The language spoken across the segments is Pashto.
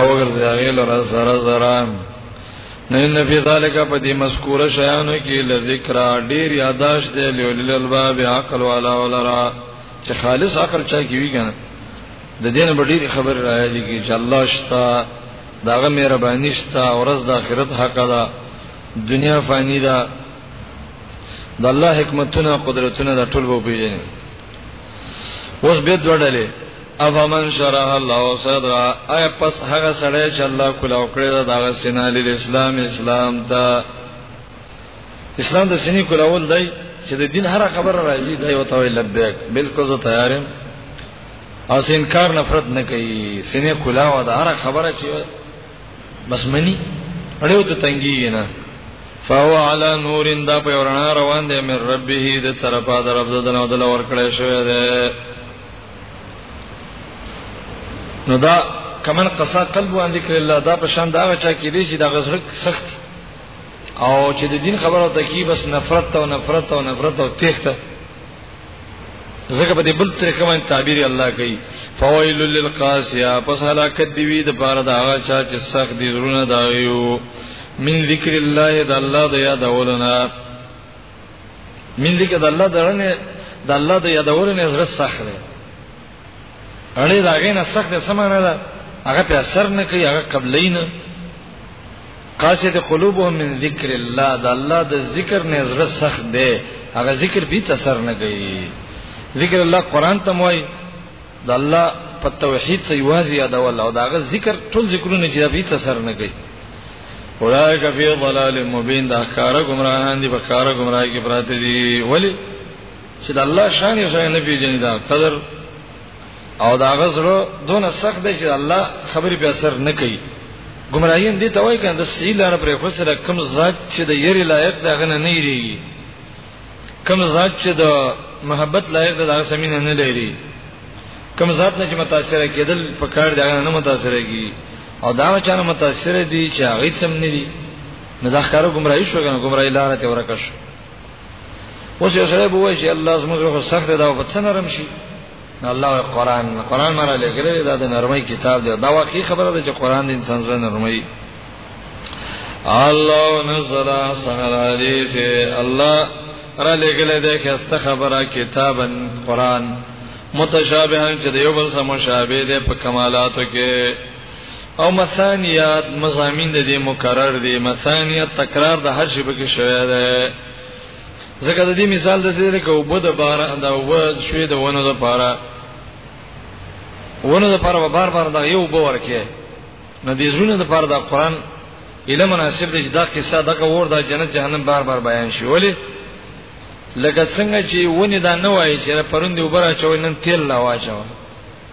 او ګرځي هغه لره زره زره نه ان فی ذلک په دې مذکوره شیانو کې لذکر ډیر یاداش دی لولل الباب عقل والا ولرا چې خالص عقل چا کې وی کنه د دین په ډیر خبر راځي کې چې الله شتا داغه مهرباني شتا اورز د آخرت حق ده دنیا فانی ده د الله حکمتونه قدرتونه د ټول وو پیژني اوس به دوه ډلې افمن شرح الله صدرا اي پس هغه سړی چې الله کلاو کړی دا دغه سینا لیل اسلام اسلام ته اسلام د سینې کلاول دی چې د دین هر خبره راځي دی او توي لبیک بالکل زه تیارم او انکار نفرت نه کوي سینې کلاو دا هر خبره چې بس منی اړیو ته تنګی نه فهو علی نور دا په ورنا روان دی من ربه د طرفه د رب دنه او د لور کړی شوی دی نو دا کمن قصا قلب وان ذکر الله دا په شان دا چا کې دی چې دا غزرک سخت او چې د دین خبره ته کی بس نفرت او نفرت او نفرت او تخته زګه په دې بل طریقه باندې تعبیر الله کوي فویل للقاسیا پس هلاکت دی وی د پاره دا هغه چا چې سخت دي زرونه دا یو من ذکر الله د الله د یاد اولنا من ذکر د الله درنه د الله د یاد اولنه زړه سخت دی اړې دا غینه سخت ده سمانه ده هغه په اثر نه کوي هغه قبلین قاصد قلوبهم من ذکر الله دا الله د ذکر نه زړه سخت ده هغه ذکر به تاثر نه کوي ذکر الله قران ته موي د الله په توحید سي وازي ادا ول او داغه ذکر ټول ذکرونه چې به تاثر نه کوي اولائک فی ضلال مبین دا کار گمراهان دي په کار گمراهی کې پراته دي ولی چې د الله شان یې ځای نه پیژني دا قدر او دا غزړه دونه سخت دی چې الله خبرې په اثر نه کوي گمراهی هم دې ته وایي کنه د سیل لار پرې خو سره کم ذات چې د یری لایق دا غنه نه یریږي کم ذات چې د محبت لایق دا هغه سمینه نه لري کم ذات نه چې متاثر کېدل په کار دی هغه نه متاثر کیږي او دا چې نه متاثر دي چې هغه سم نه دي نو دا ښکارو گمراهی شو کنه گمراهی لار ته ورکه شو اوس یو سره بووي چې الله زموږ سخت دا په څه نرم شي نو الله قرآن قرآن مره لګره دا د نرمۍ کتاب دی دا واقعي خبره ده چې قرآن د انسان سره نرمي الله نزل احسن الحديث الله را لګل ده کې است خبره کتابن قرآن متشابهان چې د یو بل سره مشابه ده په کمالاتو کې او مثانیات مزامین د دې مکرر دي مثانیات تکرار د هر شي بګی شوی دی ځکه د دې مثال د سره کې وبو د بار د وبو شوی د ونو د پاره ونو د پاره بار بار دا یو وبو ورکه نو دې زونه د پاره د قران اله مناسب دي دا قصه د کور د جنت جهنم بار بار بیان شي ولی لکه څنګه چې ونی دا نه وایي چې پروندې وبره چوي نن تیل لا واچو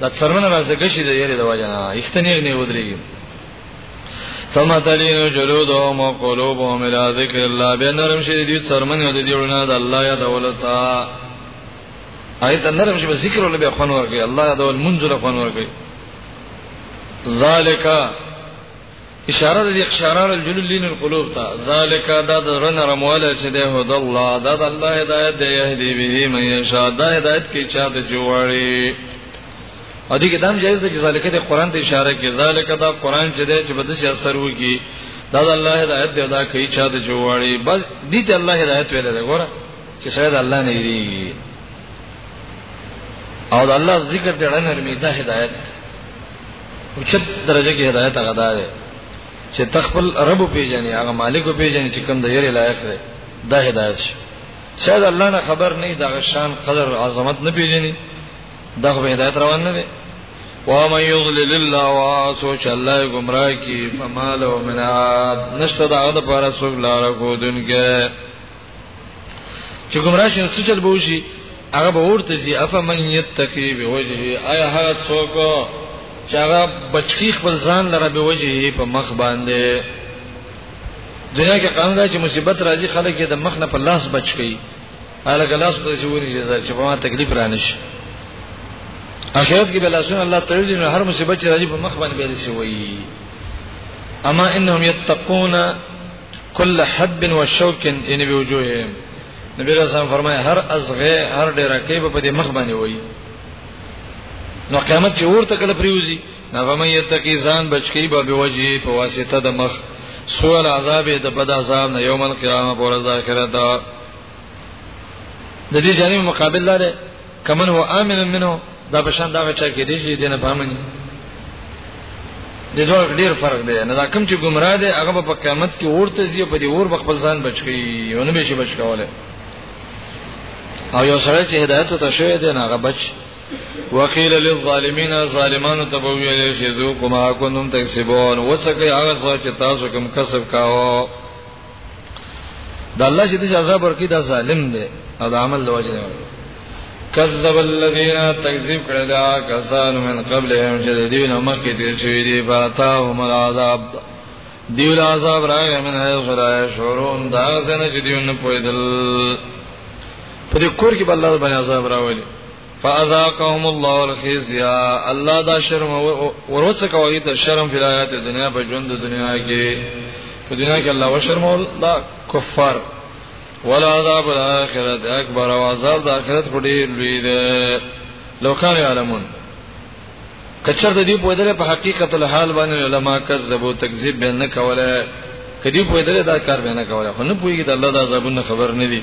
دا څرمنه راځګه شي د یری د وجه نه ایستنې نه ودرېږي ثم تلين جلودهم وقلوبهم الى ذكر الله بنرم شي دي څرمن او دي ورنا د الله یا دولتا ایت نرم شي ذکر ول به خون ورګي الله یا دول منزل خون ورګي ذالک اشاره د اشاره الجل لین القلوب ته ذالک دا د رن رمواله چې ده هدا الله دا د الله هدایت دی یهدی به من یشاء دا هدایت کی چاته جوړی او دې کې دام جایز ده چې ذالک د قران ته اشاره کې ذالک دا قران چې ده چې بده شي اثر وکي دا د الله هدایت دی دا کی چاته جوړی بس دې ته الله هدایت ویل ده ګوره چې سید الله نه دی او د الله ذکر دې اړه نرمي دا هدایت دی اوچت درجه کې هدایت هغه ده چې تخپل رب پیژنې هغه مالک پیژنې چې کوم د یری لایق دی دا هدایت شي شاید الله نه خبر نه دا شان قدر عظمت نه پیژنې دا خو هدایت روان نه دی و من یضلل الله واسو چې الله گمراه کی فمالو من عاد نشته دا د پاره څوک لار کو دن کې چې ګمراه شي نو څه چل به وشي هغه به ورته زی افا من یتقی به وجهه آیا هغه څوک چې هغه بچی خپل ځان لره به وجهه په مخ باندې دنیا کې قانون دا چې مصیبت راځي خلک یې د مخ نه په لاس بچ کړي هغه ګلاس ته چې ونی چې چې په ما تکلیف رانش اخرت کې بلاسون الله تعالی نو هر مصیبت چې راځي په مخ باندې به رسي وي اما انهم یتقون کل حب و شوک ان بوجوههم نبی رسول الله فرمایي هر ازغه هر ډیره کې په دې مخ باندې وایي نو قیامت چې ورته کله پریوزي نو فمن یتقی ځان بچکی به بوجه په واسطه د مخ سوء العذاب د بد عذاب نه یوم القیامه پر ذاکرتا د دې جنې مقابل لاره کمن هو امن منه دا بشان دا چا کې دی چې دینه پامني د دوه ډیر فرق دی نه دا کوم چې گمراه دی هغه په قیامت کې ورته زی په دې ور بخپل ځان بچی ونه به شي بچ کوله او یو سره چې هدایت ته شوی دی نه هغه بچ وقیل للظالمین ظالمانو ته ویل شي ذو کما کنتم تکسبون وسکه هغه څه چې تاسو کوم کسب کاوه دا الله چې د عذاب ورکی دا ظالم دی او دا عمل لوجه نه کذب الذين تکذیب کړل دا کسان من قبل هم چې د دین مخکې تیر شوی دی فاتاهم العذاب دیول عذاب راغی من هي خدای شورون دا څنګه چې دیونه پویدل په دې کور کې بل الله باندې عذاب راولي فاذاقهم الله الخزي الله دا شرم وروڅ کوي ته شرم په آیات دنیا په ژوند دنیا کې په دنیا کې الله وشرمول دا کفار ولا عذاب الاخرت اکبر او عذاب د اخرت په ډیر لوی دی لو کان علمون کچر د دې په دې په حقیقت الحال باندې علما کذبو تکذیب به نه کوله کدی په دې دا کار به نه کوله خو نه پوهیږي د الله د عذابونو خبر نه دی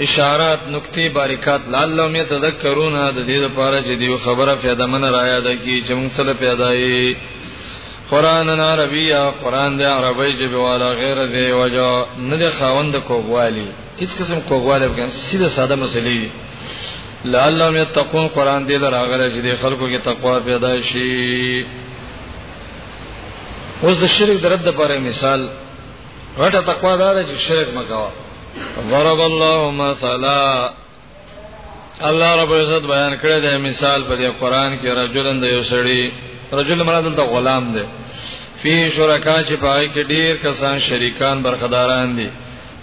اشارات نکته باریکات لعلهم یتذکرون د دې لپاره چې دیو خبره فایده من را یاد کی چې موږ سره پیدایي قران عربیه قران د عربی ژبه والا غیر زی وجا نه د خاوند کووالی هیڅ قسم کووالی بګم سیده ساده مسلې دي لعلهم یتقون قران دې لراغله چې د خلکو کې تقوا پیدا شي اوس د شرک درد لپاره مثال غټه تقوا دا ده چې شرک مکوه ضرب الله مثلا الله رب عزت بیان کړی دی مثال په دې قران کې رجلن د یو سړی رجل مراد دلته غلام دی فی شرکا چې پای کې ډیر کسان شریکان برخداران دي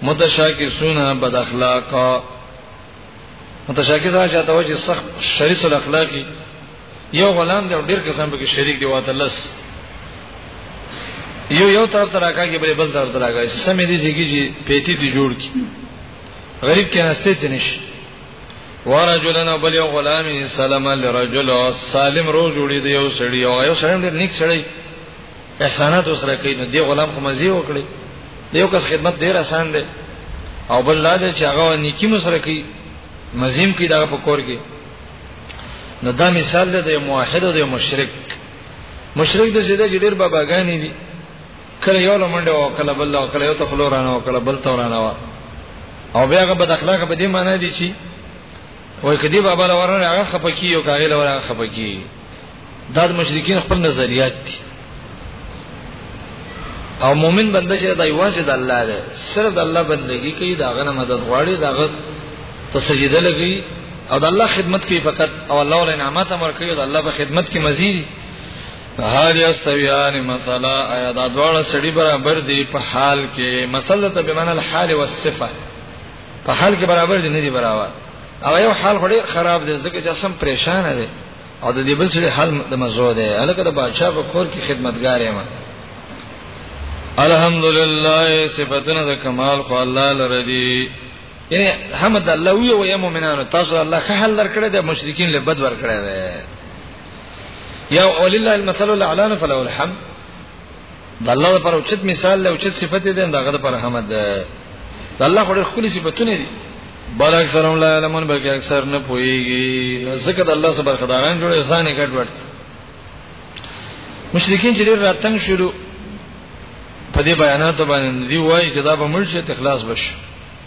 متشاکسون بد اخلاقا متشاکس هغه چاته و چې سخت شریس الاخلاقی یو غلام دی ډیر قسم به کې شریک دی واته لس یو یو طرف ته راکاږي بل بل طرف ته راکاږي سمې دي چې پیتی ته جوړ کی غریب کې نسته ته نشي ورجلنا بل یو غلام سلام لرجل سالم رو جوړی دی یو سړی یو یو سړی ډیر نیک سړی احسانات سره کوي نو دی غلام کوم زی وکړي دیو کس خدمت ډیر آسان دی او بل لا دی چې هغه نیکی مسره کوي مزیم کی دا په کور کې نو دا مثال دی د موحد او د مشرک مشرک د زیاده جډیر باباګانی دي کله یو لمنډه او کله بل او کله یو ته خلورانه او کله بل تورانه وا او بیا هغه بد اخلاق به دې معنی دي چې وای کدی بابا لورنه هغه خپکی او کاغه لورنه خپکی دا د مشرکین خپل نظریات دي او مؤمن بنده چې دا یوازې د الله دی صرف د الله بندگی کوي دا غنه مدد غواړي دا غت تسجده لګي او د الله خدمت کوي فقط او الله ولې نعمت امر کوي د الله په خدمت کې مزید هر یستویان مثلا ایا دا دواړه سړي برابر دي په حال کې مثلا ته بمن الحال والصفه په حال کې برابر دي نه دي برابر او یو حال خوري خراب دي ځکه چې سم پریشان دي او د دې بل سره حل د مزو ده الکه د بادشاہ په کور کې خدمتګار یم الحمدلله صفاتنا د کمال خو الله لره دي یعنی حمد الله وی او مؤمنانو تاسو الله ښه حل درکړی د مشرکین له بد ورکړی دی یا ولله المثل الاعلى فله الحمد د الله لپاره اوچت مثال له اوچت صفت دي دغه لپاره حمد د الله خو ډېر خولي صفاتونه دي بل اکثر هم لا علمون بلکې اکثر نه پويږي ځکه د الله سبحانه خداران جوړ انسان یې کټ وټ مشرکین چې ډېر راتنګ شروع په دې بیاناتو باندې دی وایي چې دا به مرشد اخلاص بشي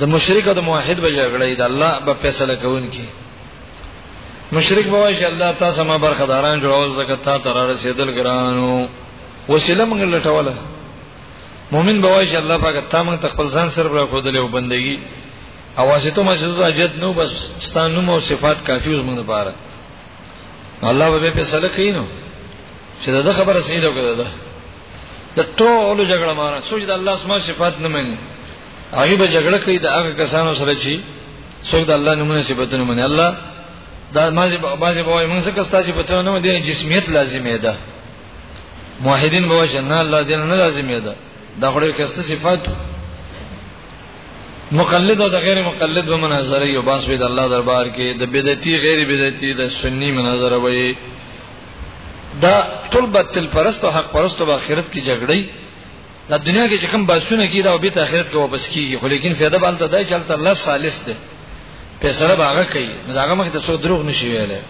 د مشرک او د موحد به جګړه د الله په فیصله کوونکی مشرک به وایي چې الله تاسو ما برخداران جوړول زکه تا تر رسیدل ګرانو وسیله موږ لټوله مؤمن به وایي چې الله پاک ته موږ خپل ځان سره پر خو دلې وبندګي او واسطه ما چې ته اجد نو بس ستانو مو صفات کافی اوس موږ لپاره الله به په سره کینو چې دا خبره سیده کړه د ټولو جګړه مارا سوچ د الله اسماء صفات نه مني هغه به جګړه کوي د هغه کسانو سره چې څوک د الله نومونه صفاتونه مني الله دا مازه بازه بوای موږ څنګه ستاسو په تونه نه دي جسمیت لازمه ده موحدین به وجه نه الله دین نه لازمه ده دا غوړي کسته صفات مقلد او د غیر مقلد به مناظره یو باس به د الله دربار کې د بدعتي غیر بدعتي د سنی مناظره وي دا ټول باطل پرست او حق پرست په آخرت کې جګړې دا دنیا کې چې کوم باسونه کی دا او بیت آخرت کې واپس کیږي خو لیکن فایده بالته دا چې الله الله ثالث دی په سره باغه کوي دا هغه مخ ته څو دروغ نشي ویلای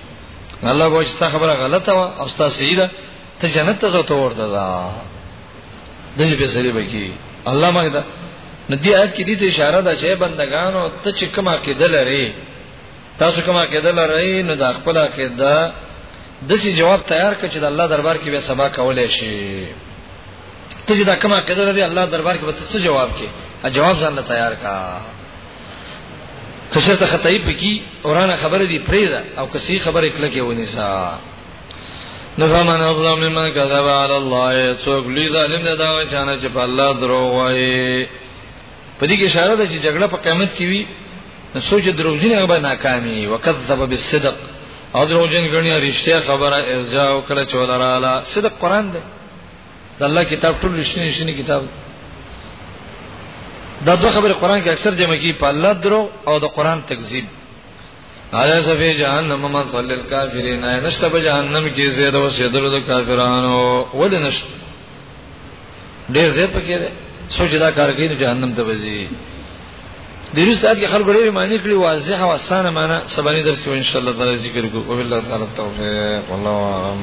الله وایي چې تا خبره غلطه و او ستا صحیح ده ته جنت ته ځوته ورته دا دغه په سره به کی الله مخ ته ندی آیت کې دې اشاره ده چې بندگانو ته چې کومه کې دلري تاسو کومه عقیده لرئ نو دا خپل عقیده دسی جواب تیار کړئ چې د الله دربار کې به سبا کولای شي ته چې دا کومه عقیده لري الله دربار کې به څه جواب کې ا جواب ځان له تیار کا کشرته خدای په کی اورانه خبره دی پریدا او کسی خبره کله کې ونی سا نو فمن اظلم ممن كذب على الله څوک لوی ظالم دی دا چانه چې په الله دروغ وایي په دې کې اشاره ده چې جګړه په قیامت کې وي نو سوچ دروغجن هغه به ناکامي وکذب بالصدق او دروغجن غني رښتیا خبره ارجا او کله چې ولاله صدق قران دی د الله کتاب ټول رښتینی رښتینی کتاب دا دوه خبره قران کې اکثر جمع کی په الله درو او د قران تکذیب آیا سفی جهنم من صلی الکافرین آیا نشته په جهنم کې زید او سیدل د کافرانو ول نشته ډیر زید پکې ده سوچ دا کار کوي جهنم ته وځي د دې سات کې خلک ډېر معنی کړی واضح او اسانه معنی سبانی درس کې ان شاء الله تعالی ذکر کوو وبالله تعالی التوفیق والله اعلم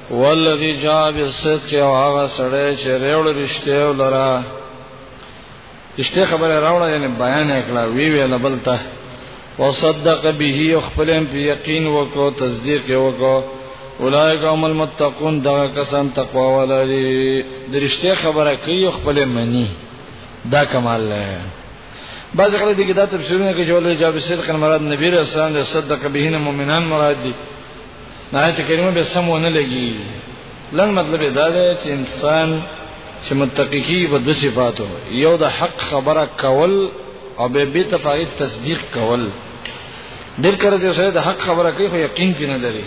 والذي جاء بالصدق او هغه سړی چې ریوړ رښتیا ولرا رښتیا خبره راوړه یعنی بیان کړه وی ویل بلته وصدق به خپل په یقین وکړو تصدیق وکړو اولایک هم المتقون دا کسان تقوا ولري د رښتیا خبره کوي خپل منی دا کمال له بعض خلک دغه د تفسیرونه کې جوړل جواب صدق مراد نبی رسول الله صدق به نه مؤمنان مراد دي نه آیت کریمه به سم ونه لګي لن مطلب دا دی چې انسان چې متقی کی په دوه صفاتو یو د حق خبره کول او به به تفاعل تصدیق کول ډیر کړه چې سره د حق خبره کوي خو یقین پې نه لري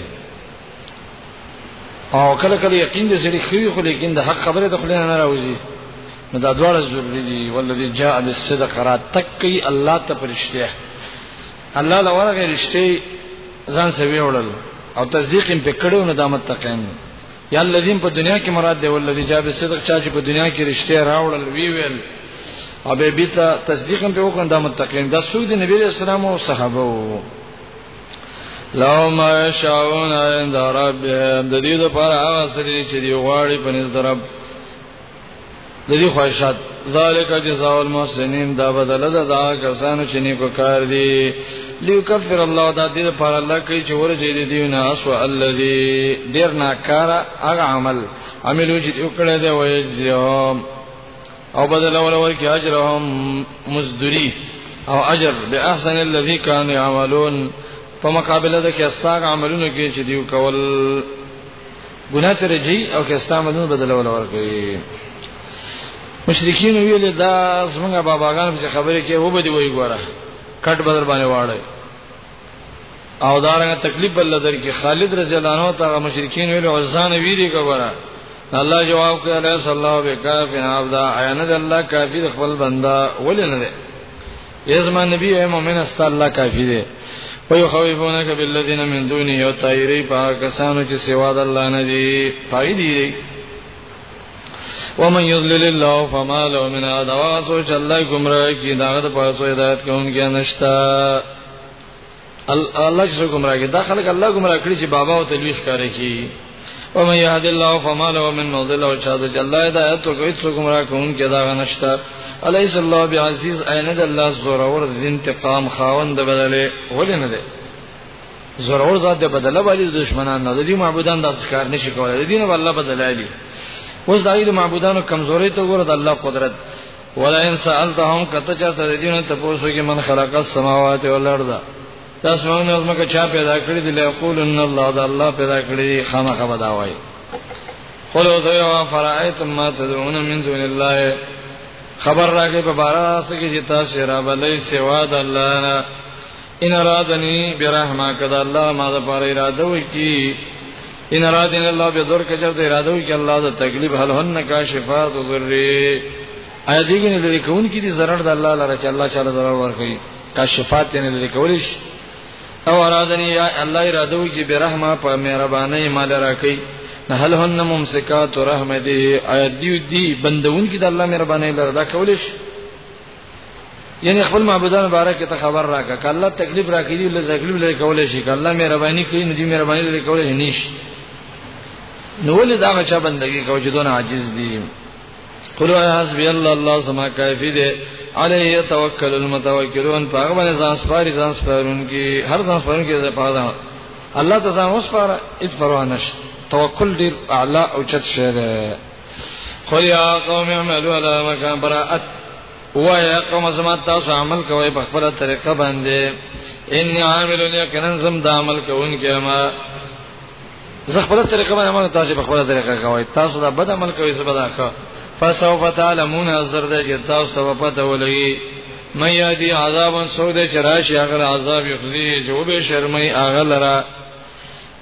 او کله کله یقین دې سړي خوي خو لیکن د حق خبره د خلینو نه راوځي نو دا دواړه ضروري دي والذي جاء بالصدق را تکي الله ته پرشته الله دا ورغه رښتې ځان سوي وړل او تصدیق یې پکړو نه دامت تقین یا الذین په دنیا کې مراد دی ولذي جاب صدق چا چې په دنیا کې رښتیا راوړل وی ویل او به بیت تصدیق هم په وکړه د متقین د سود نبی رسول الله او صحابه وو لو ما شاون عند ربهم د دې لپاره هغه سړي چې دی غواړي په نس درب د دې خواهشات ذالک جزاء المحسنین دا بدل ده دا کسانو چې نیکو کار دي لیکفر الله دا دې پر الله کوي چې ورجې دې دی نه اسو الذی ډیر ناکار هغه عمل عملو چې وکړه دی وایجزهم او بدل ور ور کې اجرهم مزدری او اجر به احسن الذی کان یعملون په مقابله د کې استاغ عملونو کې چې دیو کول ګناه ته رجی او که اسلام بدون بدل ولا ورکوي مشرکین ویل دا زمونږه باباګان په خبره کې و به دی وای ګوره کټ بدر باندې واړی او دارنګه تکلیف بل در کې خالد رضی الله عنه ته مشرکین ویل عزان ویری کوره الله جواب کړ الله صلی الله علیه وسلم عبد عین الله کافر خپل بندا ولنه یزما نبی اے مومن است الله کافی دی و یخوفونک بالذین من دونه یو تایری په کسانو چې سوا د الله نه دی پای دی ومن یضلل الله فما له من هاد واسو چې الله گمراه کی داغه د پاسو هدایت کوونکی نشتا الله چې ګمرا کې دا خلک الله ګمرا کړی چې بابا او تلويخ کاری کی او مې یاد الله فما له من مضل او چا د الله هدایت او کوي څو ګمرا کوم کې دا غنښت الیس الله بعزیز عین د الله زور اور د انتقام خاوند بدلې ولې نه دی زور اور ذات د بدله باندې دشمنان نه دي معبودان د ذکر نشي کولای دین الله بدلایلی اوس دایې معبودانو کمزوري ته ګوره د الله قدرت ولئن سألتهم کته چرته د دینه ته پوسو کې من خلق السماوات والارض تاسو موږ نظم کې چا پیدا کړی دی یقول ان الله دا الله پیدا کړی خامخا بدا وای قولوا ذو فرائتم ما تدعون من دون الله خبر راکې په بارا سره کې چې تاسو را بلې سوا د الله نه ان ارادنی برحمه کدا الله ما د پاره اراده وی کی ان ارادنی الله به ذر کچر د اراده وی کی الله د تکلیف هل هن کاشفات ذری ایا دیګ نه لري کون کی دي zarar د الله لره چې الله تعالی zarar ورکړي کاشفات نه لري کولیش او ارادنی یا الله اراده وی کی برحمه په مهرباني مال راکړي هل هن ممسکات رحمته ایا دی دی بندون کی د الله مهرباني لره دا کولیش یعنی خپل معبودان مبارک ته خبر راکا ک الله تکلیف راکړي له تکلیف لري کولای شي ک الله مهرباني کوي نو دې مهرباني لري کولای نه شي نو ولې دا بچا بندگی کو چې دون عاجز دي قل حسبي الله الله سما کافي دي عليه توکل المتوکلون په هغه باندې ځان سپاري ځان سپارون کی هر ځان سپارون کی ځای پاده الله ته ځان وسپاره اس پروا نشته توکل ډیر اعلی او چت شه ده قل يا قوم اعملوا على مكان براءت ويا قوم زما تاسو عمل کوي په خپل طریقه باندې ان عامل یقینا زم د عمل کوونکې ما زه خپل طریقه باندې عمل تاسو په خپل طریقه کوي تاسو دا بد عمل کوي زبدا کا فسوف تعلمون حضر دې چې تاسو ته پته ولګي مې یادي عذاب سود چې راشي هغه عذاب یخزي چې وبې شرمې هغه لره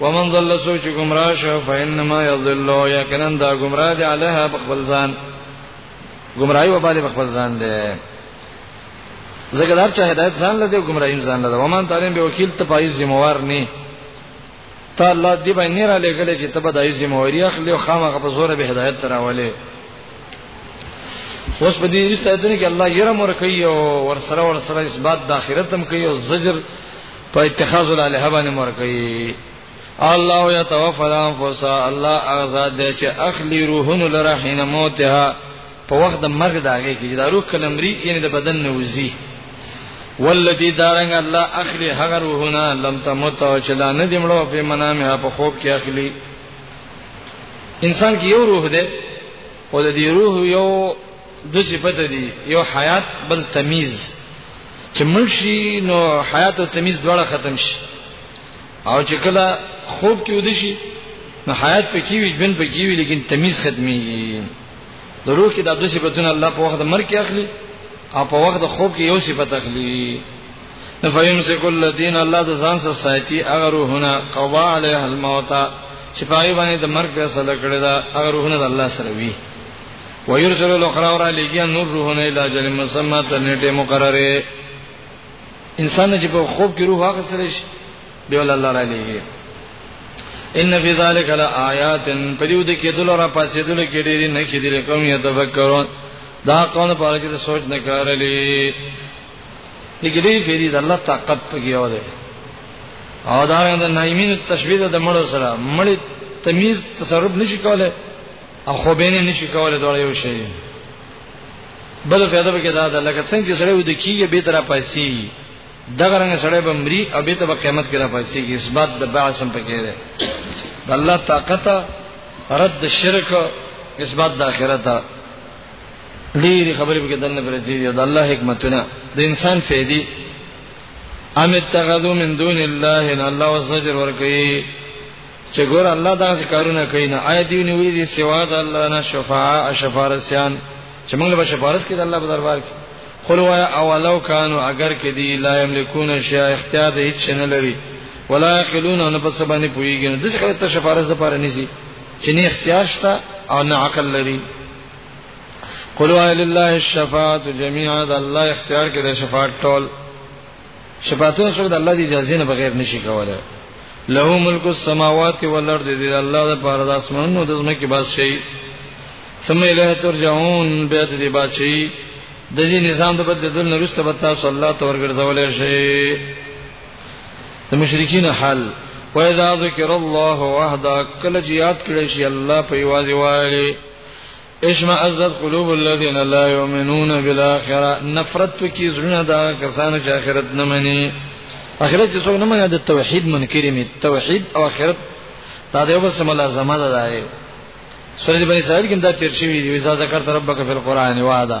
ومن ضل سوچ گمراه شو فإنما يضل یقینا دا گمراه دی علیها بخبل ځان گمراهی وباله بخبل ځان دی زګدار چا هدایت ځان لده گمراهی ځان لده ومن تعلم به وکیل ته پای ذمہوار نه ته الله دی باندې نه را لګل چې ته به دای ذمہواری اخلي او خامخ په زور به هدایت تراولې اوس په دې ایستایتونه کې الله یې رم ور کوي او ور سره ور سره اثبات د اخرت هم کوي او زجر په اتخاذ الالهه باندې مور کوي الله يتوفى الانفس الله اغزاد دې چې اخلي روحن لره حين موتها په وخت د مرګ داږي کې دا روح کلمري یعنی د بدن نه وزي والذي دارنګ الله اخلي هغه روحونه لم تموت او چې لا نه دمړو په منامه په خوب کې اخلي انسان کې یو روح ده او د دې روح یو دو صفت دي یو حیات بل تمیز چې مرشي نو حیات او تمیز دواړه ختم شي او چې کله خوب کې ودی شي نو حیات پکې وي ژوند پکې وي لیکن تمیز ختميږي د روح کې د دو صفاتونه الله په وخت مرګ کې اخلي او په وخت خوب کې یو صفت اخلي نو فیمسک الذین الله د ځان سره ساتي هغه روحونه قضا علیه الموت چې پای باندې د مرګ فیصله کړی دا هغه روحونه د الله سره وي ويرسل الاخرى را لګي نور روحونه الى اجل مسمى تر نیټه مقرره انسان چې په خوب کې روح اخستل شي به ول الله را لګي ان فی ذلک لآیات پریو د کې دلاره پاسې دل کې ډېری نه کې دي کوم یې تفکرون دا قانون په اړه کې سوچ نه کارلې دګړي فیری د الله طاقت پکې و ده او دا د نایمین تشبیه د مړو سره مړی تمیز تصرف نشي کولای او خو به نه نشي کولای دا یو شی بل پیدا به کېدا دا لکه څنګه چې سړی ود کیږي به تر پیسې دغه رنګ سړی به مري او به ته په قیامت کې را پیسې کې اثبات د بعث هم پکې ده د الله طاقت رد شرک اثبات د آخرت ډېری خبرې به دنه پرې دي د الله حکمتونه د انسان فېدی ام اتخذو من دون الله ان الله وسجر ورکی چې ګور الله دا ذکرونه کوي نه آیا دی نیولې دي سوا د الله نه شفاعه شفارسیان چې موږ له شفارس کې د الله په دربار کې قل وایا اولو کانو اگر کې دی لا یملکون شی اختیار د هیڅ نه لري ولا یقلون ان پس باندې پویږي نو د څه کله شفارس د پاره نيسي چې نه اختیار شته او نه عقل لري قل وایا لله الشفاعه جميعا د الله اختیار کې د شفاعت ټول شفاعتونه څوک د الله دی اجازه نه بغیر نشي کولای له ملک السماوات والارض دی الله د پاره د اسمانونو د زمکه باز شي ثم الیه ترجعون به دې بچي د دې نظام د بدلدل نرسته به تاسو الله ته ورګرځولې شي د مشرکین حال و اذا ذکر الله وحده کله چې یاد کړی شي الله په یوازې وایي اشمعزت قلوب الذين لا يؤمنون بالاخره نفرت کی زړه دا کسان چې اخرت نه مني اخرت چې څوک نه مني د توحید منکر می توحید او اخرت دا دیو بس ملازمه ده ده سورۃ بنی اسرائیل کې دا تیر شوی دی اذا ذکرت ربک فی القرآن وعده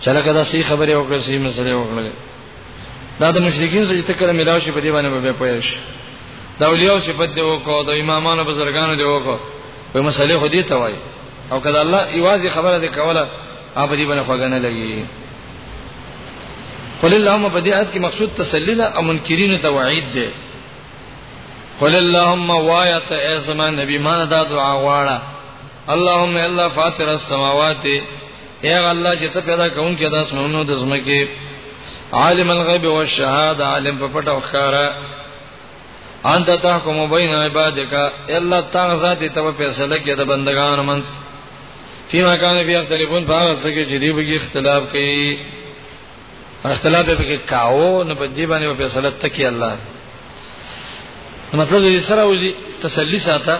چله کدا سی خبره وکړه سی مسله وکړه دا د مشرکین سره چې کله ملاو شي په دې باندې به پوه شي دا اولیاء چې بد دی وکړو د امامانو بزرګانو دی وکړو په مسله خو دې ته وایي او کله الله ایوازي خبره دې کوله اپ دې باندې خوګنه لګي قل اللهم بدیعت کې مقصود تسلیل او منکرین ته وعید دی قل اللهم وایت ای زمان نبی ما دا دعا غواړه اللهم الا فاطر السماوات اے الله چې ته پیدا کون کې د اسمانونو د زمکه عالم الغیب والشهاده عالم په پټو ښکارا انت تحکم بین عبادک الا تاسو ذات ته فیصله کې د بندگانو منځ فيما كان في اختلافون فهغه څه کې چې دی به اختلاف کوي اختلاف به کې کاو نه په دې باندې په فیصله تکي الله مطلب دې سره وځي تسلی ساته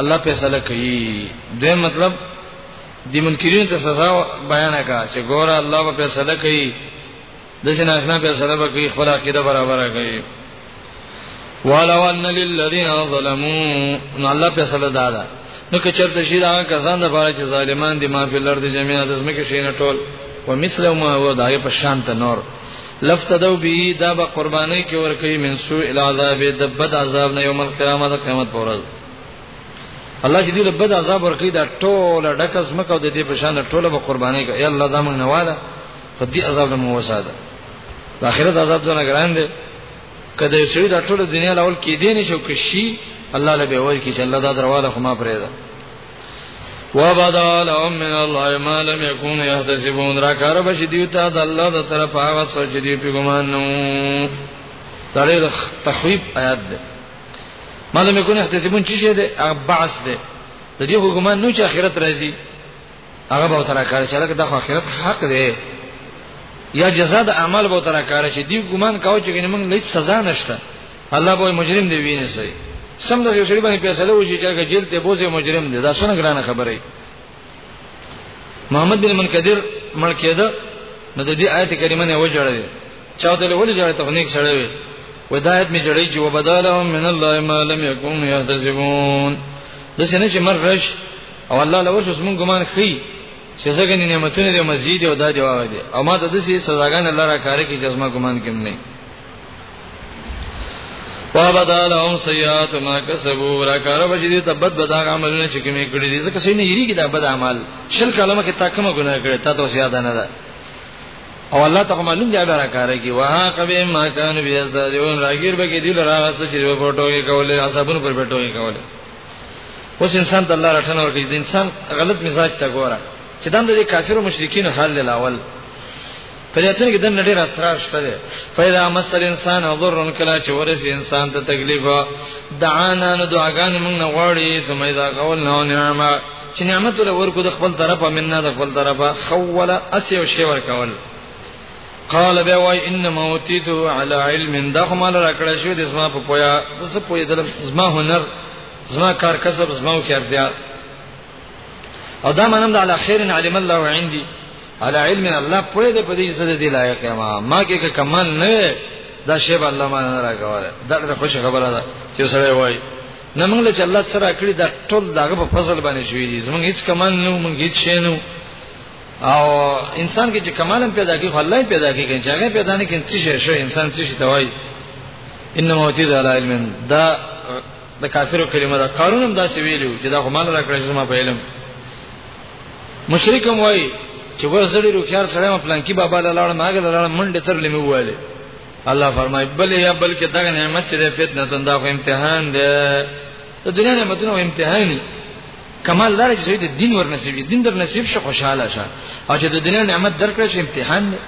الله فیصله کوي دوی مطلب دی منکرین ته سزا بیان کا چې ګوره الله په فیصله کوي د سین آشنا فیصله به کوي خپل عقیده برابر کوي ولو ان للذین ظلموا نو الله فیصله دادا نو که چرته شي دا کسان د پاره چې ظالمان دي ما په لړ دي جميعا د زمکه شي نه ټول ومثله ما هو دغه په شان ته نور لفتدو به دا به قرباني کې ور کوي من سوء العذاب د بد عذاب نه یوم القیامت قیامت پورز الله چې دې له بد عذاب ورکړي دا ټوله ډکه زمکه او د دې په شان ټوله به قرباني کوي ای الله دا موږ نه واده په دې عذاب نه مو وساده د آخرت عذاب دونه ګران دی کله یو سړي دا ټوله دنیا لاول کې دي نه شو کې شي الله له به وایي چې الله دا درواله خو ما پرې ده وبدا لهم من الله ما لم يكون يحتسبون را کار بشي دیو ته د الله د طرف هغه سوچ دی په ګمان نو تړي تخویب آیات ده معلومه کونه احتسابون چی شه ده هغه بعث ده د دې حکومت نو چې اخرت راځي هغه به تر کار چې لکه د اخرت حق ده یا جزاء د اعمال به تر کار چې دی ګمان کاوه چې موږ لیک سزا نشته الله به مجرم دی ویني سي سم د یو شری باندې فیصله وشي چې جیل ته بوزي مجرم دی دا څنګه ګرانه خبره محمد بن منکدر مړ کېده نو د دې آیت کریمه نه وجړل چاته له ولې جوړه تخنیک سره وي ودایت می جوړی چې وبدالهم من الله ما لم يكونوا يحتسبون د سینې چې مرش او الله له ورس مونږ ګمان خي چې زګنې نعمتونه دې مزید او دادې واغې دي او ما ته د سې سزاګان الله را کار کې جزما ګمان کوم نه وبدالهم سیئات ما کسبوا را کار بجې ته بد بد عملونه چې کومې کړې دي ځکه سینې یری کې دا بد عمل شل کلمه کې تا کومه ګناه کړې تا ته یاد نه ده او الله ته معلوم دی به راکاره کی واه کبه ما کان بیا زادون راګیر به کې دی لراغه څه چې په پټو کې کولې عذابونو پر پټو کې کولې اوس انسان د الله رټنه ورګی د انسان غلط مزاج ته ګوره چې دم د کافرو مشرکین حل لاول پریاتن کې د نړۍ اسرار شته ده پیدا مسل انسان حضور کلا چې ورسې انسان ته تکلیف دعانا نو دعاګان موږ نه غواړي سمې دا قول نه نعمت چې نعمت له ورکو د خپل طرفه مننا د خپل طرفه خول اسیو شی ورکول قال بیا وای انما اوتیتو علی علم دا هم له راکړه شو د زما په پویا د څه پوی د زما هنر زما کار کسب زما او کار دی او دا منم د علی خیر علم الله عندي علی علم الله پوی د پدې څه د دی لایق ما ما کې کمال نه دا شی به الله ما نه راکوله دا ډېر خوش خبره ده چې سره وای نه موږ له چې الله سره کړی دا ټول دغه په فضل باندې شوی دي زمونږ هیڅ کمال نه موږ هیڅ شی نه او انسان کې چې کمال پیدا کوي خو الله پیدا کوي چې هغه پیدا نه کوي چې شی شو انسان څه شي توای ان موتی ذا علم دا د کافرو کلمه دا قارون هم دا څه ویلو چې دا خو مال راکړی چې ما په علم مشرکم وای چې وزړی روخيار سره ما پلان کې بابا لاله ماګه لاله منډه تر لمه واله الله فرمای بل یا بلکې دغه نعمت چې فتنه تندا خو امتحان دی د دنیا نعمتونه امتحاني کمال دار چې د دین ور نصیب دي دین در نصیب شي خوشاله شه او چې د دنیا نعمت درکړې شي امتحان دی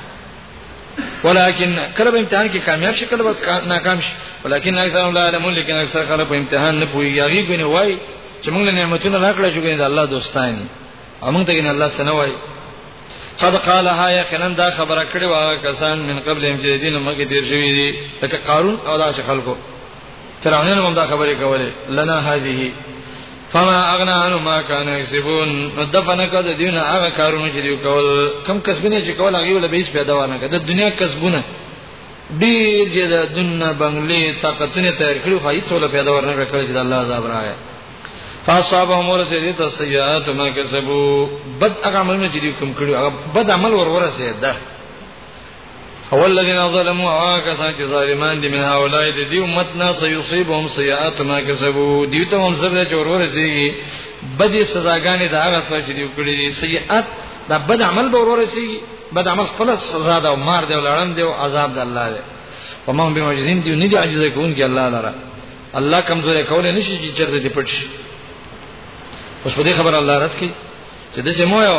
ولكن کله به امتحان کې کامیاب شي کله به ناکام شي ولكن اکثر الله علمون لیکن اکثر خلک په امتحان نه پوي یاري ګنې وای چې موږ له نعمتونو راکړې شو ګنې د الله دوستانی امنګ ته ګنه الله سنوي قد قالها یقینا دا خبره کړې وا کسان من قبل هم چې دین مګه تیر شوی دي لکه قارون او دا خلکو فرعون هم دا خبره کوله لنا هذه فما اغنا عنه ما كان يكسبون دفن کد دین هغه کارونه چې دی کول کم کسبونه چې کول هغه ول به هیڅ پیدا ونه کړ د دنیا کسبونه ډیر چې د دنیا بنگلې طاقتونه تیار کړو خو هیڅ ول پیدا ورنه کړ چې د الله عذاب راغی فاصابهم ورسید السیئات ما کسبوا بد هغه عملونه چې دوی کوم کړو هغه بد عمل ور ورسید ده او الذين ظلموا هغه چې ظالمان دي من هؤلاء د دې امت نه سيصيبهم سيئات ما کسبوا دوی ته هم زبر چې ور ورسیږي بدې سزاګانې دا هغه څه چې دوی کړې دي سیئات دا بد عمل به ور ورسیږي بد عمل خپل سزا ده او مار دی او لړم دی او عذاب د الله دی ومن بمعجزین دی نه دی عاجز کوونکی الله لره الله کمزورې کولې نشي چې چرته دې پټ شي اوس په دې خبره الله رات کی چې د سمو یو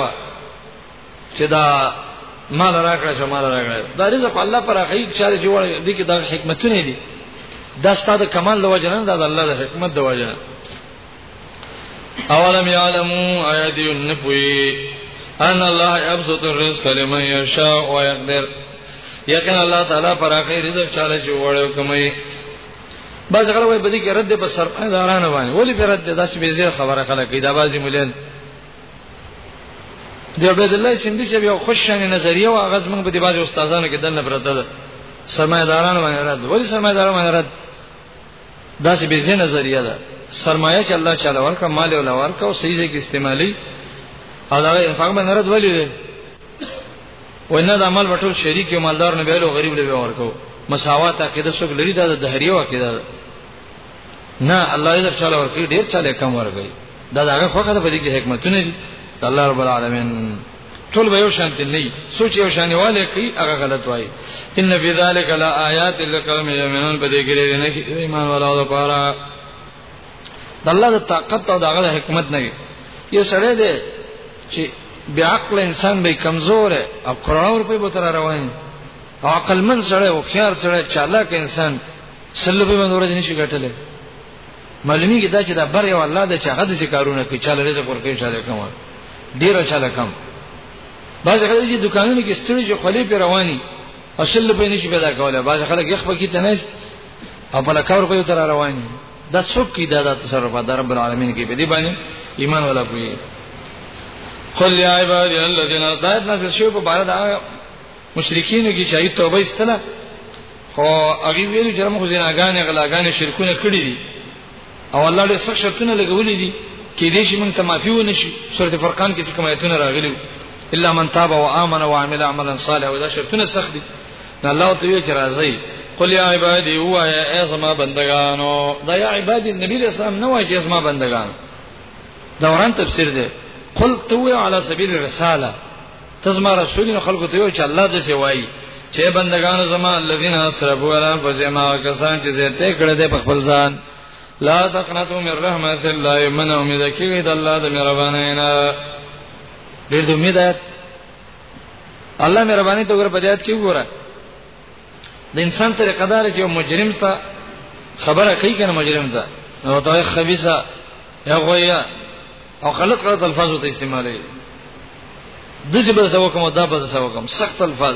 چې دا مال راکړه چې مال راکړه دا رزق الله پر هغه چاره جوړ دي کې دا حکمتونه دي دا ستاسو کمال د وجه نه دا د الله د حکمت د وجه نه اولم یعلمو آیا دی نپوی ان الله یبسط الرزق لمن یشاء و یقدر یقینا الله تعالی پر هغه رزق چاله چې وړو کوي باز غره وای بده کې رد په سرمایدارانه باندې ولی په رد داسې به زیر خبره خلک کی دا بازي مولین دی عبد الله سیندی چې یو خوشانه نظریه او غز موږ په دې باز استادانو کې دنه پرته ده سرمایدارانه باندې رد ولی سرمایدارانه باندې رد داسې به زیر نظریه ده سرمایه چې الله تعالی ورکړه مال او لورکه او صحیح ځای کې استعمالي او دا انفاق باندې رد ولی دی وینا د عمل وټول شریک یو مالدار نه بیلو غریب له ورکو مساوات عقیده څوک لري دا د دهریو عقیده ده نه الله یې درچاله ورکړي ډیر چاله کم ورکړي دا دغه خوخه په دې کې حکمتونه دي الله رب العالمین ټول به یو شان دي نه سوچ یو شان والے کوي هغه غلط وایي ان فی ذلک لآیات لقوم یؤمنون په دې کې نه ایمان ولاو لپاره د الله د طاقت او دغه حکمت نه وي یو سړی دی چې بیا عقل انسان به کمزور او کروڑ روپے به تر روان او عقل من سړی او خيار سړی چالاک انسان سلو به باندې ورځ نشي ګټلې معلومی کی دا چې دا بر یو الله د چاغه د کارونه کوي چاله رزق ورکړي چاله کوم ډیر چاله کم بعض خلک چې دکانونو کې ستړي چې خلی په رواني اصل به نشي پیدا کوله بعض خلک یخ پکې تنست او په لکور کوي تر روان دي دا څوک کی دا د تصرفات رب العالمین کې په دې باندې ایمان ولا کوي قل یا عباد الذین دایت نازل شو په بار دا مشرکین کی چای توبه استله خو هغه ویلو چې موږ زناګان غلاګان شرکونه کړی دي او الله دې سخت شرطونه لګولې دي کې دې شي موږ ته معافي ونشي سورته فرقان کې کوم آیتونه راغلي الا من تاب وامن وعمل عملا صالحا ودا شرطونه سخت دي الله ته وی چې راځي قل یا عبادی وایا ای زما بندگانو دا یا عبادی نبی له سلام نه وای چې زما بندگان دا وران تفسیر دی قل تو علی سبیل الرساله تزما رسول خلکو ته یو چې الله دې سی وای چې بندگان زما الذين اسرفوا على فزما کسان چې زیته کړه دې په خپل ځان لا تقنطوا من رحمت الله من امید کیږي د الله د مهربانۍ نه ډېر د امید الله مهرباني ته ګور په دیات کې وګوره د انسان طریقه دار چې مجرم ته خبره کوي کنه مجرم ته نو ته خبيثه یا غویا او غلط غلط الفاظ ته استعمالوي د څه به زو کوم دا به زو کوم سخت الفاظ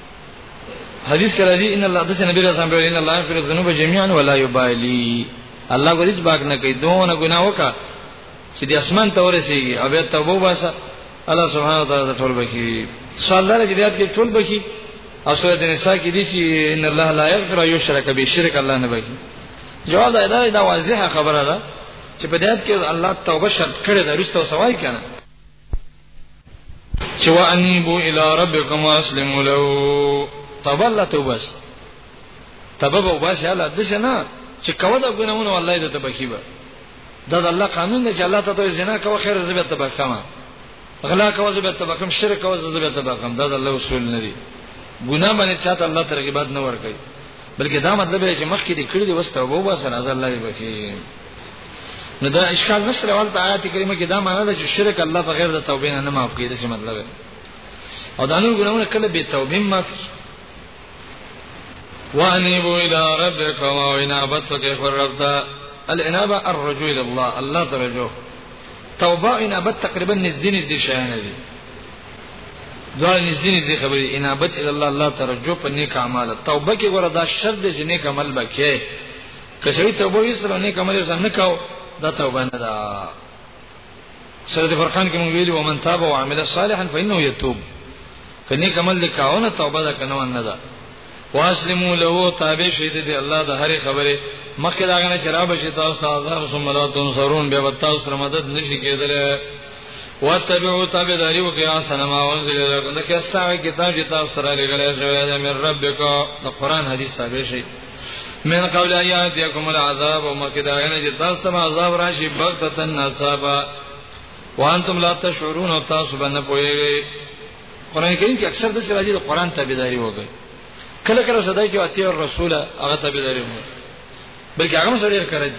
حدیث کرا دی ان الله دسه نبی رسول الله ان الله یغفر الذنوب جميعا ولا يبالي الله غریز باک نه کوي دونه ګناه وکا چې د اسمان ته ورسیږي او بیا توبه واسه الله سبحانه وتعالى ټول بکی سوال دار چې دیات کې ټول بکی او سورۃ النساء کې دي چې ان الله لا یغفر ان یشرک به شرک الله نه بکی جواب دا دا واضحه خبره ده چې په دې کې الله توبه شرط کړې ده رښتو سوای کنه چې وانيبو الى ربکم اسلموا له تبلت وبس تبب وبس یاله د څه نه چې کوه د ګناونه الله دې ته بخیبه دا د الله قانون دی چې الله ته ته زنا کوه خیر زبې ته بخښم غلا کوه زبې ته بخښم شرک کوه زبې ته بخښم دا د الله اصول نه دي ګناه باندې چاته الله ترغیبات نه ورکړي بلکې دا مطلب دی چې مخکې دې کړی دی وسته وبو سره الله دې بخښي نو دا اشکال نشته ولته آیات کریمه کې دا معنی ده چې شرک الله په غیر د توبې نه نه معاف کیږي څه مطلب دی او دا نور ګناونه کله به توبې معاف کی وانیبو الى ربک و انابت کې پر رب ته الانابه الرجوع الى الله الله ترجو توبه انابت تقریبا نږدې نږدې شیان دي دا نږدې نږدې خبرې انابت الى الله الله ترجو په نیک اعمال توبه کې ګوره دا شرط دی چې نیک عمل بکې که سړی توبه وسره نه کومه ځان نه کاو دا توبه نه ده سورۃ فرقان کې مونږ ویلو ومن تاب وعمل صالحا فإنه يتوب کني کمل لیکاونه توبه ده کنه نه ده واسلمو له تابع شي د الله د هرې خبره مخکې داغه نه چرابه شي تاسو ته عذاب ثم لا تنصرون بیا تاسو سره مدد نشي کېدل واتبعوا تابعداري وکي احسن ما انزل لكم دا کستا کتاب چې تاسو سره لګلې شوی د من ربک د قران حدیث تابع شي من قبل آیات یکم العذاب او مکه دا نه چې تاسو ته عذاب راشي بغتتن نصابا وانتم لا تشعرون او تاسو باندې پوهیږئ قران کریم کې اکثر د سراجي د قران تابعداري وکړي کله کله صدای چې اتی رسول هغه تابعداري وکړي بلکې هغه سره ډیر کړی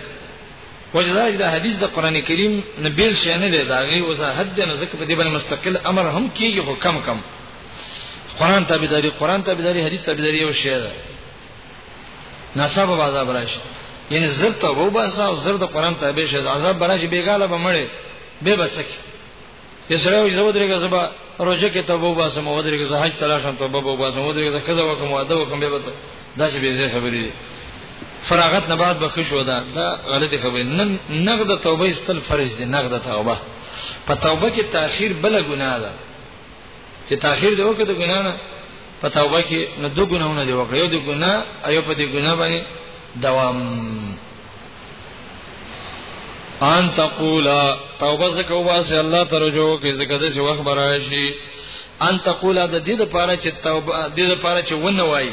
وجدا د حدیث د قران کریم نبیل شې نه دی دا غي وضاحت د نزدک په دې باندې مستقل امر هم کیږي خو کم کم قران تابعداري قران تابعداري حدیث تابعداري یو شی ده نصب او عذاب راشي یعنی زر ته وو بس او زر د قران تابع شي عذاب براشي بیګاله به مړي به بسک یسره وي زو درګه زبا روزه کې ته وو بس مو درګه زه حج صلاح شم ته وو بس مو درګه زه کذا وکم واده وکم به بس دا چې به زه خبرې فراغت نه بعد به خوش ودا دا غلطي خبرې نن نقد توبه استل فرض دي نقد توبه په توبه کې تاخير بل ګناه ده چې تاخير دی وکړه د ګناه نه په توبه کې نو دوه ګناونه دی وکړه یو د ګناه ایو په دې ګناه باندې دوام ان تقول توبه زکو واسه الله ترجو کې زکه د وخت براشي ان تقول د دې لپاره چې توبه د دې لپاره چې ونه وای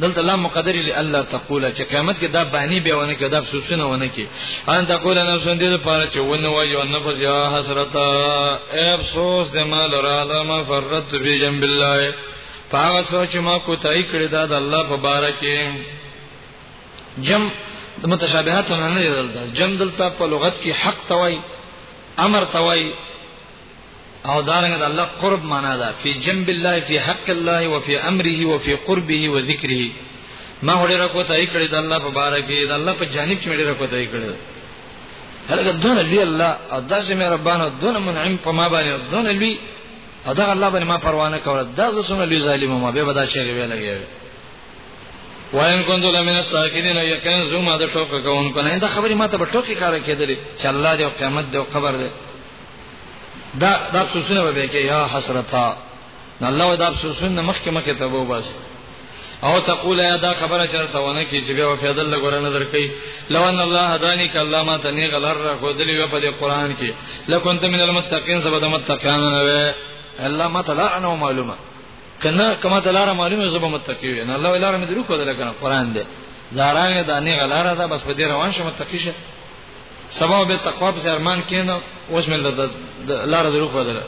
دلته الله مقدر لري الله تقول چې قیامت کې دا بهاني به ونه کې دا افسوسونه ونه کې ان تقول نه سن دې لپاره چې ونه وایو ان نفس یا حسرت افسوس دې مال را ده ما فرت به جنب الله پاغه سوچ ما کوتای کړی دا د الله په بار کې جم د متشابهات نه نه دلته جم دلته په لغت کې حق توای امر توای او دارنګ د الله قرب معنا ده فی جنب الله فی حق الله وفی امره وفی قربه وذکره ما هډیره کوته یې کړی د الله په بار کې د الله په جانب کې هډیره کوته یې کړی هرګه دون لوی الله او داسې مې ربانو دون منعم په ما باندې دون لوی او دا الله باندې ما پروا نه کوله دا زسونه لوی ظالم ما به بدا شي ویل لګي وان كنت لمن الساکرین یقین زما د ټوک کوونکو نه دا خبره ما ته په ټوکی کار کېدلې چې الله دې قیامت دې قبر دې دا دا افسوسونه به کې یا حسرتا نه الله دا افسوسونه مخکې مخکې ته وو بس او تقول یا دا خبره چرته ونه کی چې بیا وفیدل لګور نه درکې لو ان الله هدانی ک الله ما تنی غلر را خو دلی په دې قران کې لکنت من المتقین سبد متقین نه وې الله ما تعالی انه معلومه کنه کما تعالی معلومه زب متقی وې نه الله الا رحمت درو کو دلکنه قران دې دارانه دانی غلاره ده بس په دې روان شم متقی شه سبا به تقوا په ارمان کینو اوس مې لاره درو په دره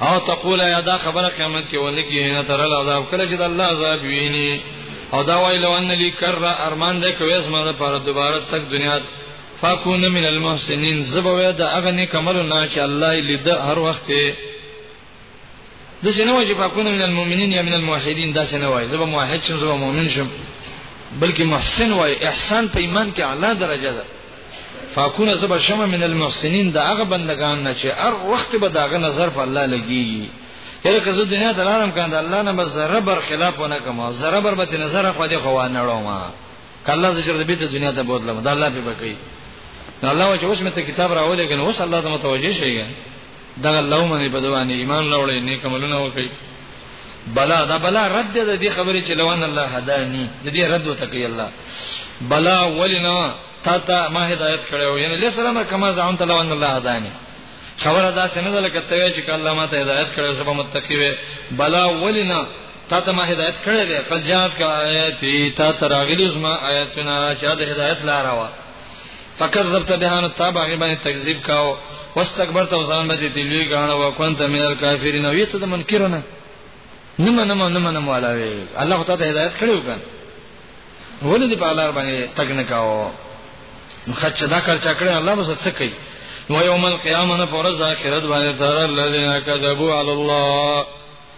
او تقول یا دا خبره قیامت کې ونه کې نه تر الله عذاب کله چې الله عذاب ویني او دا وای لو ان لی کر ارمان دې کوي زما لپاره دوباره تک دنیا فاکون من المحسنین زبوی دا اغنی کمل نه چې الله لید هر وخت د څه نه وای چې فاکون من المؤمنین یا من الموحدین دا څه نه وای زبر موحد شم زبر مؤمن شم بلکې محسن وای احسان په ایمان کې اعلی درجه ده فاکون زبر شم من المحسنین دا هغه بندگان نه چې هر وخت به داغه نظر په الله لګي یره که زه دنیا ته لاړم کنه الله نه بس ذره بر خلاف ونه کوم ذره بر به نظر خو دې خو نه ړوم کله چې د بیت دنیا ته بوتلم دا الله په بکی الله چې اوس مې ته کتاب راولې کنه اوس الله ته متوجه شي دغه الله ومني په دوانه ایمان راوړي نیک عملونه وکړي بلا دا بلا رد ده دې خبرې چې لوان الله هداني د دې رد وتقي الله بلا ولنا تا ته ما هدایت کړو یعنی لسره ما کما ځان ته لوان الله هداني خبره دا څنګه ده لکه ته چې الله ما ته هدایت کړو سبا متقی وي بلا ولنا تا ته ما هدایت کړې ده قد جات کا آیات تا تراغلی زما آیاتنا چې د هدایت لار وه فکذبت بها نو تا باغی باندې تکذیب کاو واستكبرت وزان باندې تلوی غاڼه وکنت من الکافرین او یته د منکرونه نمه نمه نمه نمه علاوه الله تعالی هدایت کړو کن ولې دې په الله باندې تګ نه کاو نو خچ دا کار چا کړی الله به څه کوي و یوم القیامه نه پرز د اخرت باندې تر الذين كذبوا على الله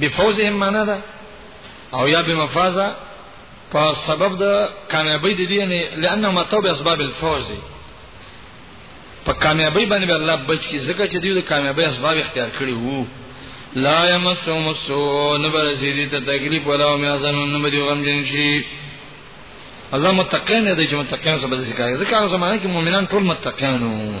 بفوزهم معنا ده او یا بمفازه په سبب د کامیابی د دې نه لانه متو به اسباب الفوز په کامیابی باندې الله بچ کی زکه چې دوی د کامیابی اسباب اختیار کړی وو لا یمسهم السوء نبر زیدی ته تکلیف ولا هم یحزن نبر دی غم جن شي الله متقین دی چې متقین سره به ذکر کوي ځکه هغه زمانه کې مؤمنان ټول متقین وو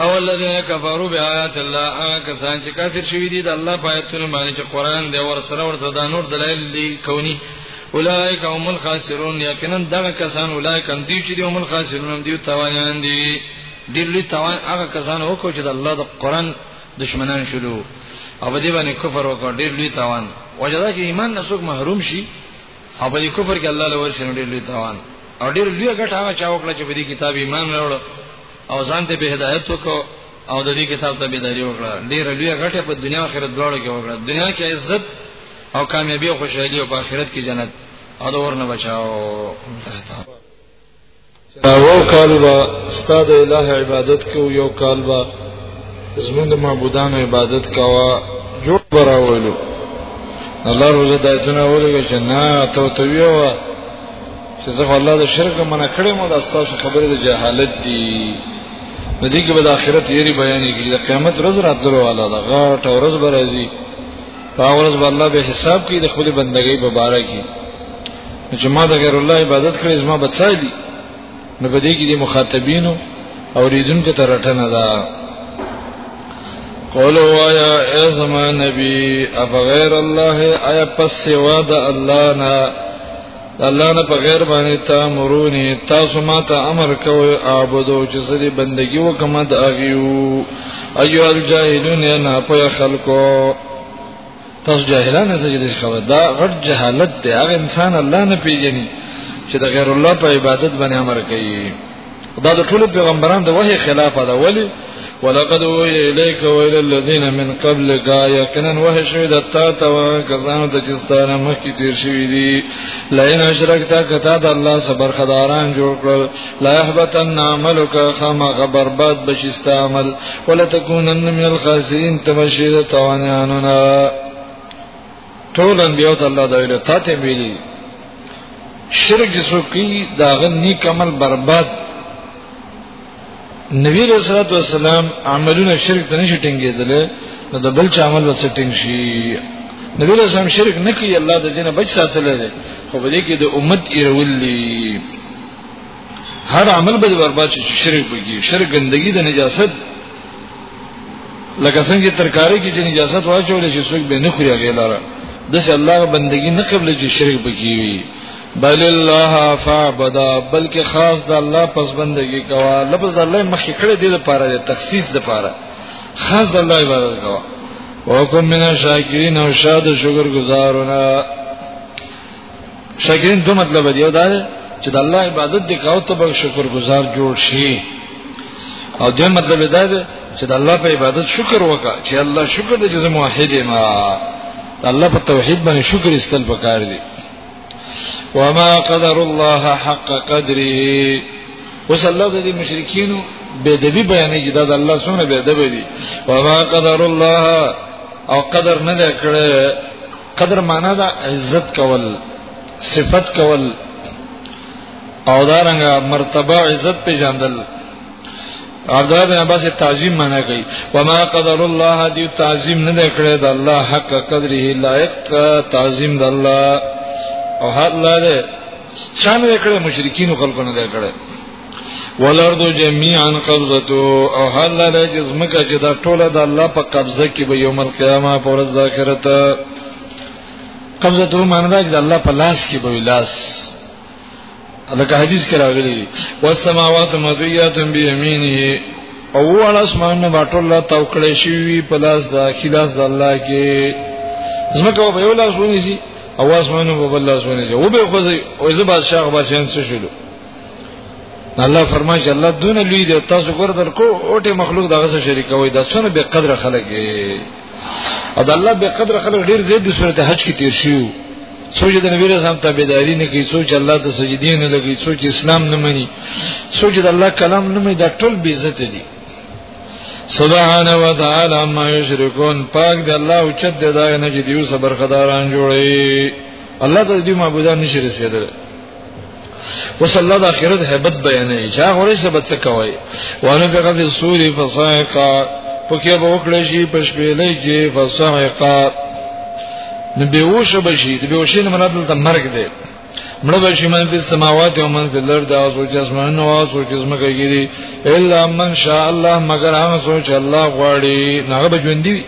او الذين كفروا بآيات الله هغه کسان چې کافر شوی دي د الله په آیاتونو باندې چې قران دی ور سره ور سره د نور دلایل دي کونی اولئک هم الخاسرون یقینا دغه کسان اولئک هم دي چې دي هم الخاسرون هم دي توانان دي دلی توان هغه کسان وکړو چې د الله د قران دشمنان شلو او په دې باندې کفر وکړ ډېر لوی توان وجدا چې ایمان نه څوک محروم شي او په دې کفر کې الله له ورسره ډېر لوی تاوان او ډېر لوی غټ هغه چا وکړه چې په دې کتاب ایمان راوړ او ځان ته به هدایت وکړو او د دې کتاب ته به دایره وکړه ډېر لوی غټه په دنیا او آخرت دواړو کې وکړه دنیا کې عزت او کامیابی او خوشحالي او په آخرت کې جنت او د ورنه بچاو یو کال به ستا د الٰه عبادت کوو یو کال به زمونږ د معبودانو عبادت کوه جوړ به راولو الله روزه د ایتونه ولګي چې نه ته ته ویوه چې زه الله د شرک منع کړم او د استاسو خبره د جهالت دی نو دې کې به د آخرت یری بیانې کړي د قیامت ورځ راتلو والا ده غاټ او ورځ به راځي په ورځ به الله به حساب کوي د خپل بندګۍ په باره کې چې ما د غیر الله عبادت کړې زما بچای دي نو په دې کې د مخاطبینو او ریدونکو ته رټنه ده قول وایا ای زما نبی اف غیر الله آیا پس سوا د الله نه الله نه په غیر باندې تا مرونی تاسو ما ته امر کوي اعبدو چې زری بندگی وکم د اغیو ایو الجاهلون نه په خلکو تاسو جاهلان څه دې خبر دا غټ جهالت دی هغه انسان الله نه پیژني چې د غیر الله په عبادت باندې امر کوي دا د ټولو پیغمبرانو د وحي خلاف ده ولی ولقد وحي اليك والى الذين من قبلك يقينا وحي شوی د تا ته کسانو ته چې ستاره مخکې تیر شوی دي لئن اشرکتا کتا د الله صبر خداران جوړ کړ لا يحبطن عملك خما برباد بشست عمل ولا تكونن من الخاسرين تمشيد توانياننا ټول انبیاء ته الله دا ویل تا ته ویلي شرک چې څوک کوي دا غني کمل برباد نبی رسول الله والسلام عملونه شرک ته نشي ټینګېدل نو د بل چا عمل وسه ټینګ شي نبی رسول الله شرک نه کوي الله د دینه بچ ساتل دي خو به دې کې د امت ایرول دي هر عمل به برباد شي شرک بږي شرک ګندګي د نجاست لکه څنګه ترکاری کې چې نجاست واچول شي څوک به نه خوري غیلاره د الله بندگی نه قبل چې شرک بږي وي بل الله فعبدا بلکې خاص د الله پس بندگی کوا لفظ د الله مخکې کړه دې لپاره د تخصیص لپاره خاص د الله عبادت کوا وکم من الشاکرین او شاد شکر گزارونه شاکرین دو مطلب دی او دا چې د الله عبادت دی کاو ته به شکر گزار جوړ شي او دې مطلب دا دی چې د الله په عبادت شکر وکړه چې الله شکر دې چې موحد ما الله په توحید باندې شکر استل پکار دی وما قدر الله حق قدره وصلی الله دې مشرکینو به دبی بیانې چې دا د الله سونه به دبی دي وما قدر الله او قدر نه کړې قدر معنا دا عزت کول صفت کول او دارنګ مرتبه عزت په جاندل عبد الله بن عباس تعظیم معنا کوي وما قدر الله دی تعظیم نه کړی د الله حق قدره لایق تعظیم د الله او هغه لاله چانه کړی مشرکین خلکو نه کړی ولرد جميعا قبضته او هل له جسمکه چې دا ټوله د الله په قبضه کې به یوم القیامه پر ورځ ذاکرت قبضته معنی دا چې د الله په لاس کې به لاس لکه حدیث کې راغلی والسماوات مدویات بیمینه او ول اسمانونه باټول تاو کړی شوی په لاس د خلاص د الله کې زمکه په یو لاس ونیسي او اسمانونه په بل لاس ونیسي او به خو زه بادشاہ بادشاہ څه شلو الله فرمایي چې الله دونه لوی دی تاسو ګور درکو او ټي مخلوق دغه سره شریکوي دا څونه به قدر خلک او د الله به قدر خلک ډیر زیات د سورته حج کې تیر شيو سوچ د نبی رسول الله تابعداري نه کوي سوچ الله ته سجدي نه لګي سوچ اسلام نه مني سوچ د الله کلام نه مني دا ټول به عزت دي سبحان و تعالی عما یشرکون پاک دی الله او چت دی دا نه چې دیو صبر خداران جوړي الله ته دې معبودان نشي رسیدل اوس الله د اخرت hebat بیانې چې هغه ورځ به څه کوي وانه په غفل سوري فصائقا پکې به وکړې شي په شپېلې کې فصائقا نو به وش بشي د به وشین منادل ته مرګ دی مړه به شي من په سماوات او من په لرد او سوچ اسمان او سوچ زمکه کېږي الا من شاء الله مگر هغه سوچ الله غواړي هغه به ژوند دی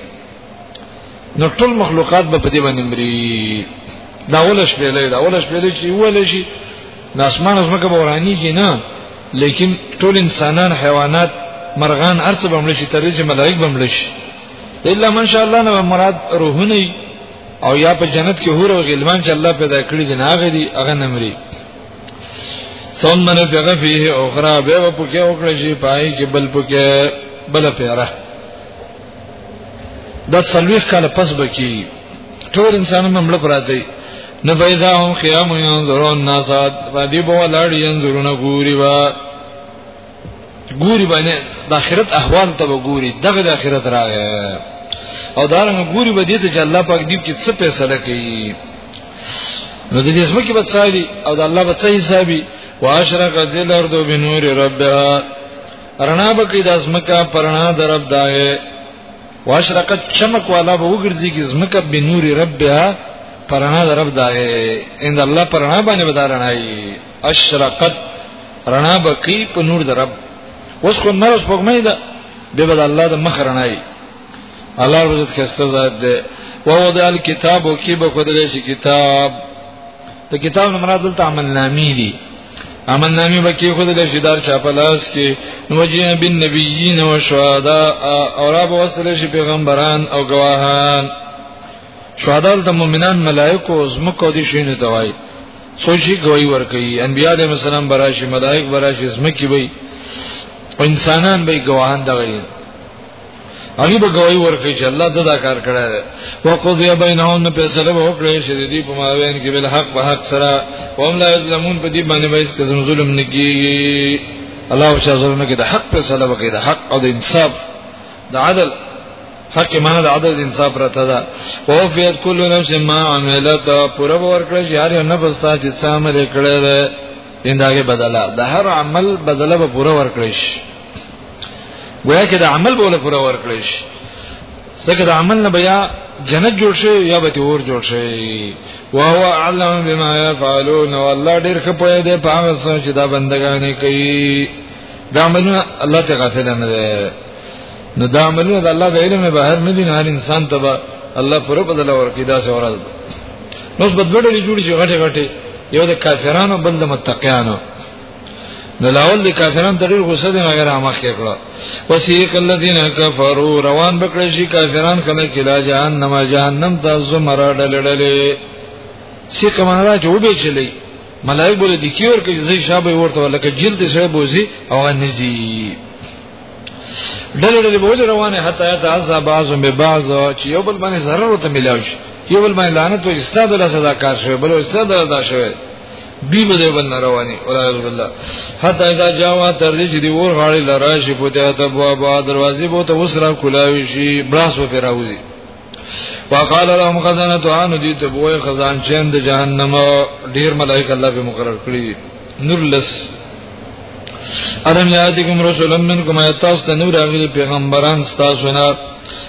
نو ټول مخلوقات به په دې باندې مري دا ولش به لري دا ولش به لري چې ولشي د اسمان زمکه بورانی کې نه لیکن ټول انسانان حیوانات مرغان ارڅ بمړ شي ترې چې ملائک بمړ شي الا من شاء الله نو مراد روحونه او یا په جنت کې هور او غلمان چې الله پیدا کړی دي ناغه دي هغه نمرې ثم نفخ فيه اخرى به په کې وکړي شي پای کې بل په کې بل پیاره دا څلويخ کاله پس بکی ټول انسانانو مملک راځي نو فیضا هم قیام ينظرون ناس باندې بو لاړ ينظرون ګوري وا ګوري باندې د آخرت احوال ته ګوري دغه د آخرت راغی او دا رنګ ګوري به دې ته الله پاک دې کې څه فیصله کوي نو د دې اسمه کې بچایي او د الله بچایي حسابي واشرقت الارض بنور ربها رڼا به کې د ازمکا پرنا درب داغه واشرقت چمک والا به وګرځي کې زمکا به نور ربها پرنا درب داغه ان الله پرنا باندې بدارنای اشرقت رڼا به کې په نور درب اوس خو نرس پګمې ده به بد الله د مخ رڼای الله رب عزت خسته ذات ده و وضع الكتاب او کې به کول شي کتاب ته کتاب نه مراد دلته عمل نامې دي امن نامی بکی خود د شدار چاپلاس کې نوجین بن نبیین و شهدا او را بوصله شي پیغمبران او گواهان شهدا د مؤمنان ملائکه او زمکو دي شینو توای سوچي گواہی ور کوي انبیاء علیهم السلام براشي ملائک براشي زمکی وي انسانان به گواهان دغه هغه به گواہی ورکړي چې الله دا کار کړی دی وقضی بینهم نو فیصله وکړي چې دې په مابین کې بل حق په حق سره وهم لا یظلمون په دې باندې به هیڅ قسم ظلم نه کیږي الله او شاذ ظلم کې د حق فیصله وکړي د حق او د انصاف د عدل حق معنا د عدل انصاف راته ده او فیت کل نفس ما عملت پوره ورکړه چې هر یو نفس ته چې څه عمل کړی ده انداګه بدلا د هر عمل بدلا به پوره ورکړي شي گویا کې د عمل بوله پورا ورکړی شي ځکه د عمل نه بیا جنت جوړ شي یا به اور جوړ شي او هو علم بما يفعلون والله ډیر ښه پوهه ده په هغه څه چې دا بندگانې کوي دا عملونه الله ته غافل نه ده نو دا عملونه د الله د علم بهر نه دي نه هر انسان ته به الله پر بدل ورکی دا څه ورځ نو بد بدل جوړ شي غټه غټه یو د کافرانو بل د متقینانو د لاول د کافرانو تغیر غوسه دي مګر امخ کې کړه وسیق الذين كفروا روان بکړي شي کافران کله کې لا جهنم جهنم ته زمرا ډلډلې سیق منرا چې وبې چلی ملائک بوله د کیور کې زی شابه ورته لکه جلد سره بوزي او نزي ډلې ډلې بوله روانه حتی یا تعذاب بعضهم ببعض چې یو بل باندې zarar ورته ملاوي یو بل باندې لعنت او استاد له صدا کار شوی بل استاد له دا شوی بی بده بل رواني ولا بالله حتی اذا جاوا تر دې چې دی ور غاړي لراشي په ته ته بوا دروازې بو ته وسره کولاوي شي براس و پیراوزي وقال لهم خزانه عن دي ته بوې خزان چند جهنم ډیر ملائک الله به مقرر کړی نور لس ارم یاتکم رسول منکم ایتاس ته نور غیر پیغمبران تاسو نه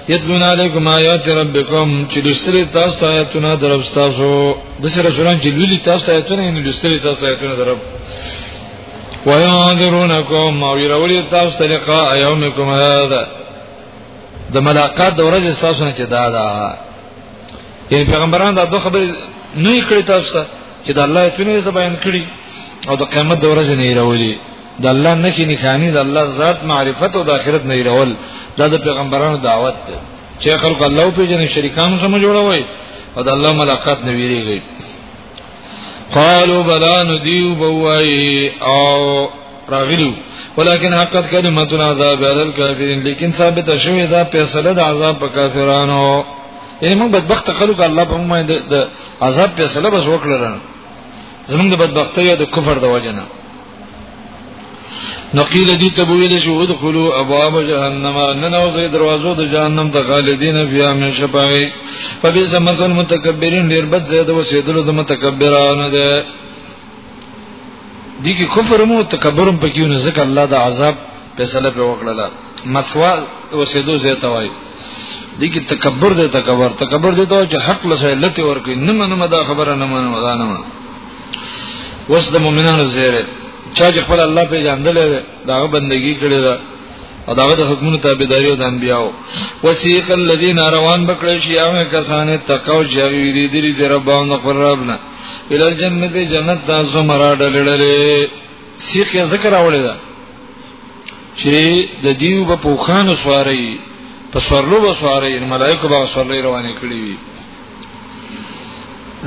یتلون علیکم آیات ربکم چې لسری تاسو ته آیاتونه درب تاسو د سره رسولان چې لولي تاسو ته آیاتونه نه لسری تاسو ته آیاتونه درب وينذرونکم او يرولي تاسو ته لقاء يومکم هذا د ملاقات د ورځې تاسو نه چې دا دا یعنی پیغمبران دا دوه خبرې نه کړې تاسو ته چې د الله ایتونه ز بیان کړي او د قیامت د ورځې نه راولي د الله نه کې نکاني د الله ذات معرفت او د آخرت نه راول دا د پیغمبرانو دعوت ده چې خلق الله په جن شریکان سم جوړوي او د الله ملاقات نه ویریږي قالوا بلا ندیو بوای او راغلو ولكن حقت کلمتنا عذاب على الكافرين لیکن ثابت شوی دا فیصله د عذاب په کافرانو یعنی موږ بدبخت خلک الله په موږ د عذاب فیصله بس وکړل زمونږ د بدبختی او د کفر د وجنه نقیل دی تبویل شو ادخلوا ابواب جهنم ننوزی دروازو د جهنم ته خالدین بیا همیشه پای فبئس مثل المتکبرین ډیر بد زید وسیدلو د متکبرانو ده دي کې کفر مو تکبر هم پکې نه ځکه الله د عذاب فیصله په وکړه مسوا وسیدو زه توای دي کې تکبر دې تکبر تکبر دې ته چې حق لسه لته ورکې نه منم دا خبره نه منم دا نه منم وس د مؤمنانو زیره چا چې خپل الله په جاندل دا بندگی کړی دا او داغه د حکمونو تابعداري او د انبیاو وسیق الذین روان بکړی شي هغه کسانه تقوا جوی دي دې ربانو پر ربنا الى الجنت جنت دا زمرا ډلړلې سیخ ذکر اولې دا چې د دیو په پوخانو سواری په سورلو به سواری ملائکه به سورلې روانې کړې وي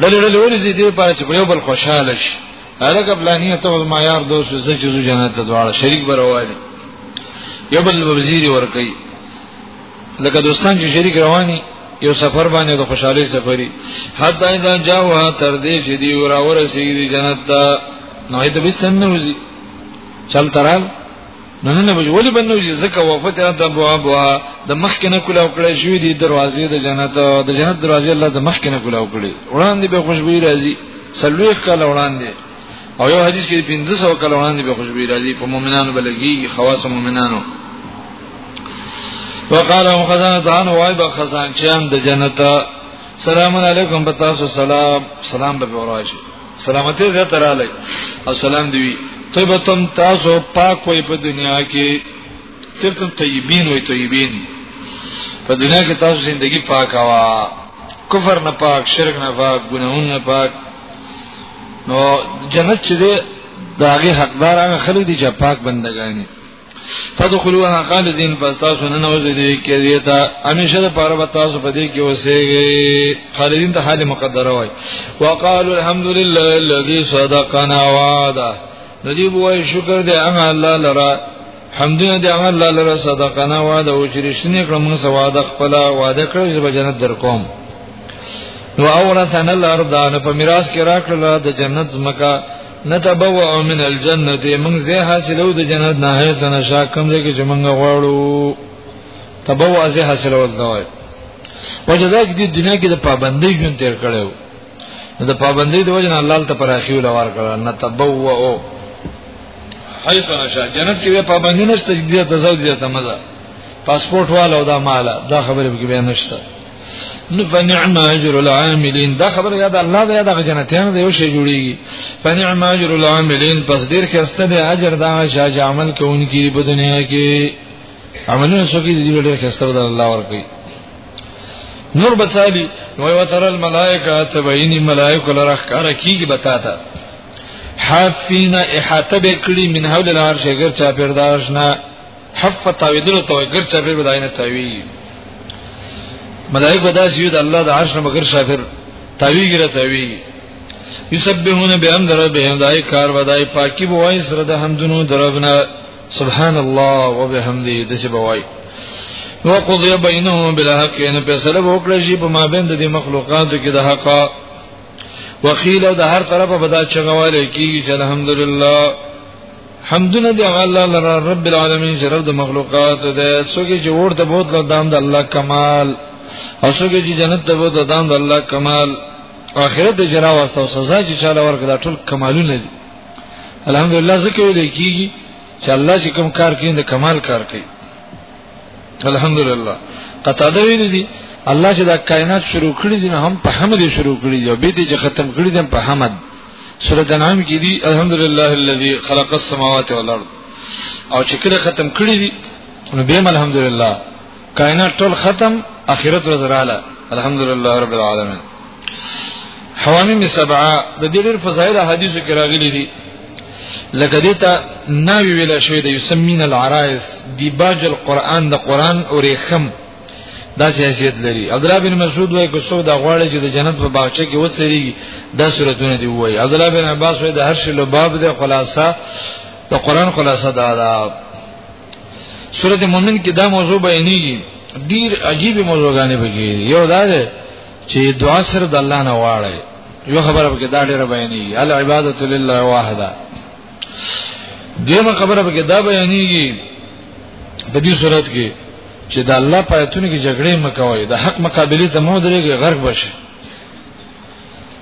ډلې ډلې ورزي دې پاره چې په یو بل خوشاله شي هغه بلانیه ته ما یار دوست زه چې جنت ته دواړه شریک برواله یو بل وزیر ورکي لکه دوستان چې شریک رواني یو سفر باندې د خوشحالي سفري حتی اذا جاءوا تر دې چې دی ورا ورسیږي جنت ته نو ایت بستن نوځي چل ترال نه نه بج ولی بنو چې زکه وفات د بوا بوا د مخ کنه کلا وکړې شوې دي دروازې د جنت د جنت دروازې الله د مخ کنه کلا وکړې وړاندې به خوشبوئی راځي سلويخ کله وړاندې او یو حدیث کې 1500 کله وړاندې به خوشبو راځي په مؤمنانو بلګي خواص مؤمنانو وقال هم خزان تان وای با خزان چان د جنت سلام علیکم پتا سو سلام سلام به وراشي سلامتی دې تراله او سلام دی طيبه تم تاسو پاک وي په دنیا کې ترتم طيبين وي طيبين په دنیا کې تاسو ژوندۍ پاک وا کفر نه پاک شرک نه پاک ګناهونه نه پاک نو جنت چې دی دا هغه حقدار هغه خلک دي چې پاک بندگانی فدخلوها خالدین فاستاسو نن اوسې دې کې دې ته همیشه د پاره به تاسو په دې کې اوسېږئ خالدین ته حال مقدره وای وقالوا الحمد لله الذي صدقنا وعده ندی بوای شکر دې هغه الله لرا حمدونه دی هغه الله لره صدقنا وعده او چې رښتینی کړم موږ سواده خپل وعده کړو چې به جنت درکوم نو اورثن الارض ان په میراث کې راکړل د جنت زمکا نتبوع من الجنه موږ زه حاصلو د جنت نه هي سن شاکم دې کې چې موږ غواړو تبوع زه حاصلو ځوای وجدا کې د دنیا کې د پابندۍ ژوند تیر کړو د پابندۍ د وجنه الله تعالی پر اخیو لوار کړه نتبوؤ حيث نشا جنت کې پابندی نشته دې ته زو دې ته مزه پاسپورت والا او دا مال دا خبره به بیان نشته فنعم اجر العاملین دا خبر یاد الله دا یاد جنتیان دی یو شی جوړیږي فنعم اجر العاملین پس ډیر خسته دی اجر دا شاج عمل کوونکی په دنیا کې عملونه څوک دې دې ډېر خسته بدل الله ورکړي نور بچالي نو یو تر الملائکه تبعین ملائکه لره کار کیږي بتا تا حافین احاطه بکړي من حول العرش غیر چا پرداش نه حف تاویدل تو غیر چا پر بداینه تاوی ملائکه دا سید الله د عرش نه مگر شافر تاوی ګره تاوی یسبحون بهم در بهم دای کار ودای پاکی بوای سره د حمدونو دربنا سبحان الله وبحمده د څه بوای نو قضی بینهم بالحق ان په سره وکړه شي په مابین د مخلوقاتو کې د حق وقیل او د هر طرفه بدا چغواله کیږي چې الحمدلله حمدنا دی الله لرا رب العالمین چې رب د مخلوقات دی څوګي چې ورته بوت لدام د الله کمال او څوګي چې جنت ته بوت لدام د الله کمال اخرت جرا واسطه او سزا چې چاله ورکړه ټول کمالونه دي الحمدلله زکه ویل کیږي چې الله چې کوم کار کوي د کمال کار کوي الحمدلله قطاده ویل دي الله چې دا کائنات شروع کړی دي هم په حمد شروع کړی دي او به دې ختم کړی دي په حمد سورۃ انعام کې دي الحمدلله الذي خلق السماوات والارض او چې کله ختم کړی دي نو به الحمدلله کائنات ټول ختم اخرت ورځ رااله الحمدلله رب العالمین حوامیم سبعه د دې ډېر فضایل حدیثو کې راغلي دي لکه دیتا ناوی ویل شوی د یسمین العرائس دی باج القرآن د قرآن او ریخم دا حیثیت لري عبد الله بن مسعود وایي کو سو دا غواړي چې د جنت په باغچه کې وسري دا سورتونه دی وایي عبد الله بن عباس وایي د هر شی لباب د خلاصہ د قرآن خلاصہ دا, دا سورته مؤمن کې دا موضوع بیانېږي ډیر عجیب موضوع غانې بګي یو دا ده چې دعا سره د الله نه واړی یو خبره به دا ډیره بیانېږي ال عبادت لله واحده دیمه خبره به دا بیانېږي د دې صورت کې چې د الله په ایتونو کې جګړې مکوي د حق مقابله ته مو درېږي غرق بشي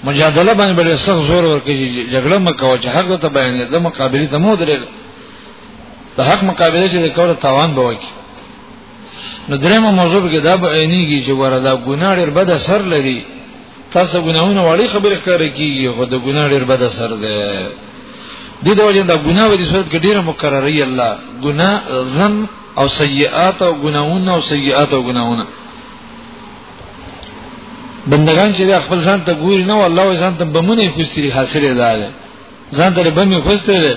مجادله باندې بل سخت زور ورکړي جګړه مکوي چې حق ته بیانې د مقابله ته مو درېږي د حق مقابله چې کوله تاوان به وکړي نو درېمه موضوع کې دا به عینيږي چې وردا ګناه ډېر بد اثر لري تاسو ګناهونه وړي خبره کوي کیږي خو د ګناه ډېر بد اثر ده د دې وجه دا ګناه په دې صورت کې ډېر مکرري الله ګناه ذم او سیئات او ګناهونه او سیئات او ګناهونه بندگان چې خپل ځان ته ګوري نه والله ځان ته بمونه خوستري حاصله ده ځان ته بمونه خوستري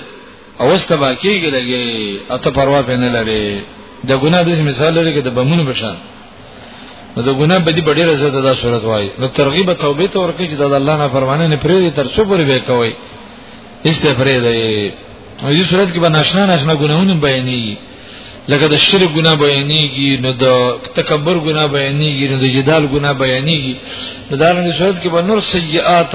او اوس تبا کېږي لګي او ته پروا پې نه لري د ګناه د مثال لري کې د بمونو بشان نو د ګناه بدی په ډیره زړه دا صورت وایي نو ترغیب توبې ته ورکړي چې د الله نه پروانه نه پرې تر څو پورې به کوي استفرې دی او دې صورت کې به ناشنا ناشنا ګناهونه بیانېږي لکه د شرک ګناه بیانېږي نو د تکبر ګناه بیانېږي نو د جدال ګناه بیانېږي نو دا رنګ صورت کې به نور سیئات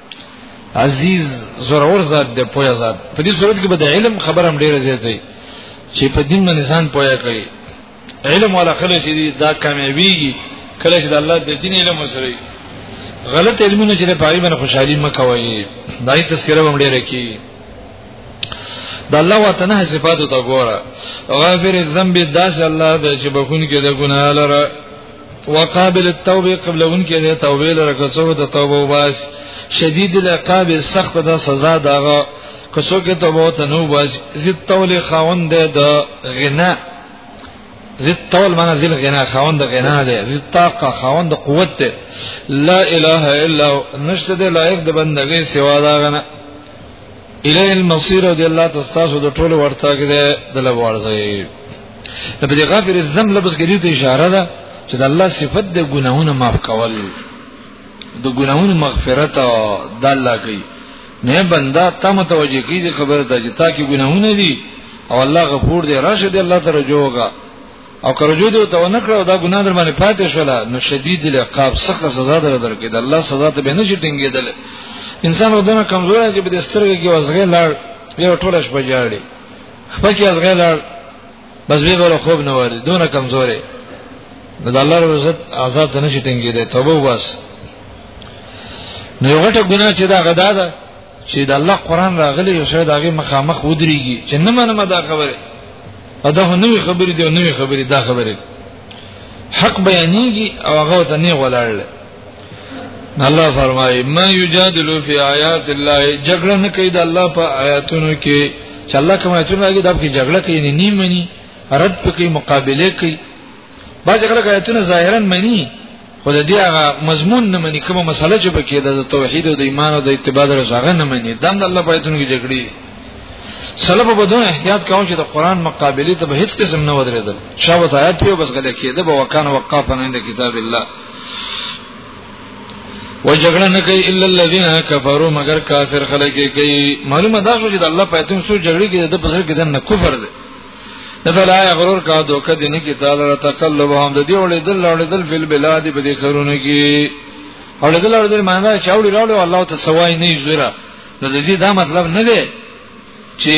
عزیز زورور ذات دی پویا ذات په دې صورت کې به د علم خبر هم ډیره زیاته وي چې په دین باندې ځان پویا کوي علم ولا خلک چې دا کامیابیږي کله چې د الله د دین علم وسري غلط علمونه چې په اړه خوشحالي مکوي دا یې تذکرہ هم ډیره کی د الله وتنه صفاتو ته ګوره غافر الذنب داس الله د چې بخون کې د ګناه لره وقابل التوبه قبل ان کې د توبې لره کوڅو د توبه وباس شدید العقاب سخت د سزا داغه کوڅو کې توبه ته نو باس ذی تول خوند د غنا ذی تول معنی ذی غنا خوند غنا ده ذی طاقه خوند قوت ده لا اله الا نشته د لایق د بندګۍ سوا دا غنا الیه المصیر رضی الله تاسو د ټولو ورته کې ده د لوارځي د په غافر الذنب لفظ کې د اشاره ده چې د الله صفت د ګناهونو معاف کول د ګناهونو مغفرت د الله کوي نه بندا ته متوجه کیږي خبره ده چې تا کې ګناهونه دي او الله غفور دی راشه دی الله ته رجوع وکړه او کرجو دی ته نه کړو دا ګناه در باندې پاتې شولا نو شدید العقاب سخت سزا در درکې د الله سزا ته به نه شي ټینګېدل انسان ودونه کمزور دی چې په دې سترګې کې وسغه لاړ یو ټوله شپه جاړي خپکی از غیلار بس به بل خوب نه وری دونه کمزورې د الله رب عزت عذاب ته نشي ټینګې ده توبه وباس نو یو غټه ګناه چې دا غدا ده چې د الله قران راغلی یو شاید هغه مخامخ ودرېږي چې نه منم دا خبره ادا هو نوې خبرې دی نوې خبرې دا خبره حق بیانېږي او هغه ته نه ولاړل الله فرمایي ما یجادلو فی آیات الله جګړه نه کوي د الله په آیاتونو کې چې الله کوم آیاتونه راګي دا په جګړه کوي نه نیم مني رد پکې مقابله کوي بعض خلک آیاتونه ظاهرا مني خو د دې هغه مضمون نه مني کومه مسله چې پکې د توحید او د ایمان او د اتباع سره ځای نه مني دا د الله په آیاتونو کې جګړه سلف په بدون احتیاط کاوه چې د قران مقابله ته به هیڅ قسم نه ودرېدل شاوت آیات یو بس غلې کېده به وکانه وقافن عند کتاب الله و جګړه نه کوي الا الذين كفروا مگر کافر خلک کوي معلومه دا شو چې د الله په ایتم سو جګړه کې د بصر کې دنه کفر دی نفلا غرور کا دوکه دین کی تعالی تقلب هم د دې وړې دل وړې دل فل بلاد په دې خرونه کې او دل وړې دل معنی چې وړې راوړې الله ته سوای نه زیرا نو د دې دا مطلب نه دی چې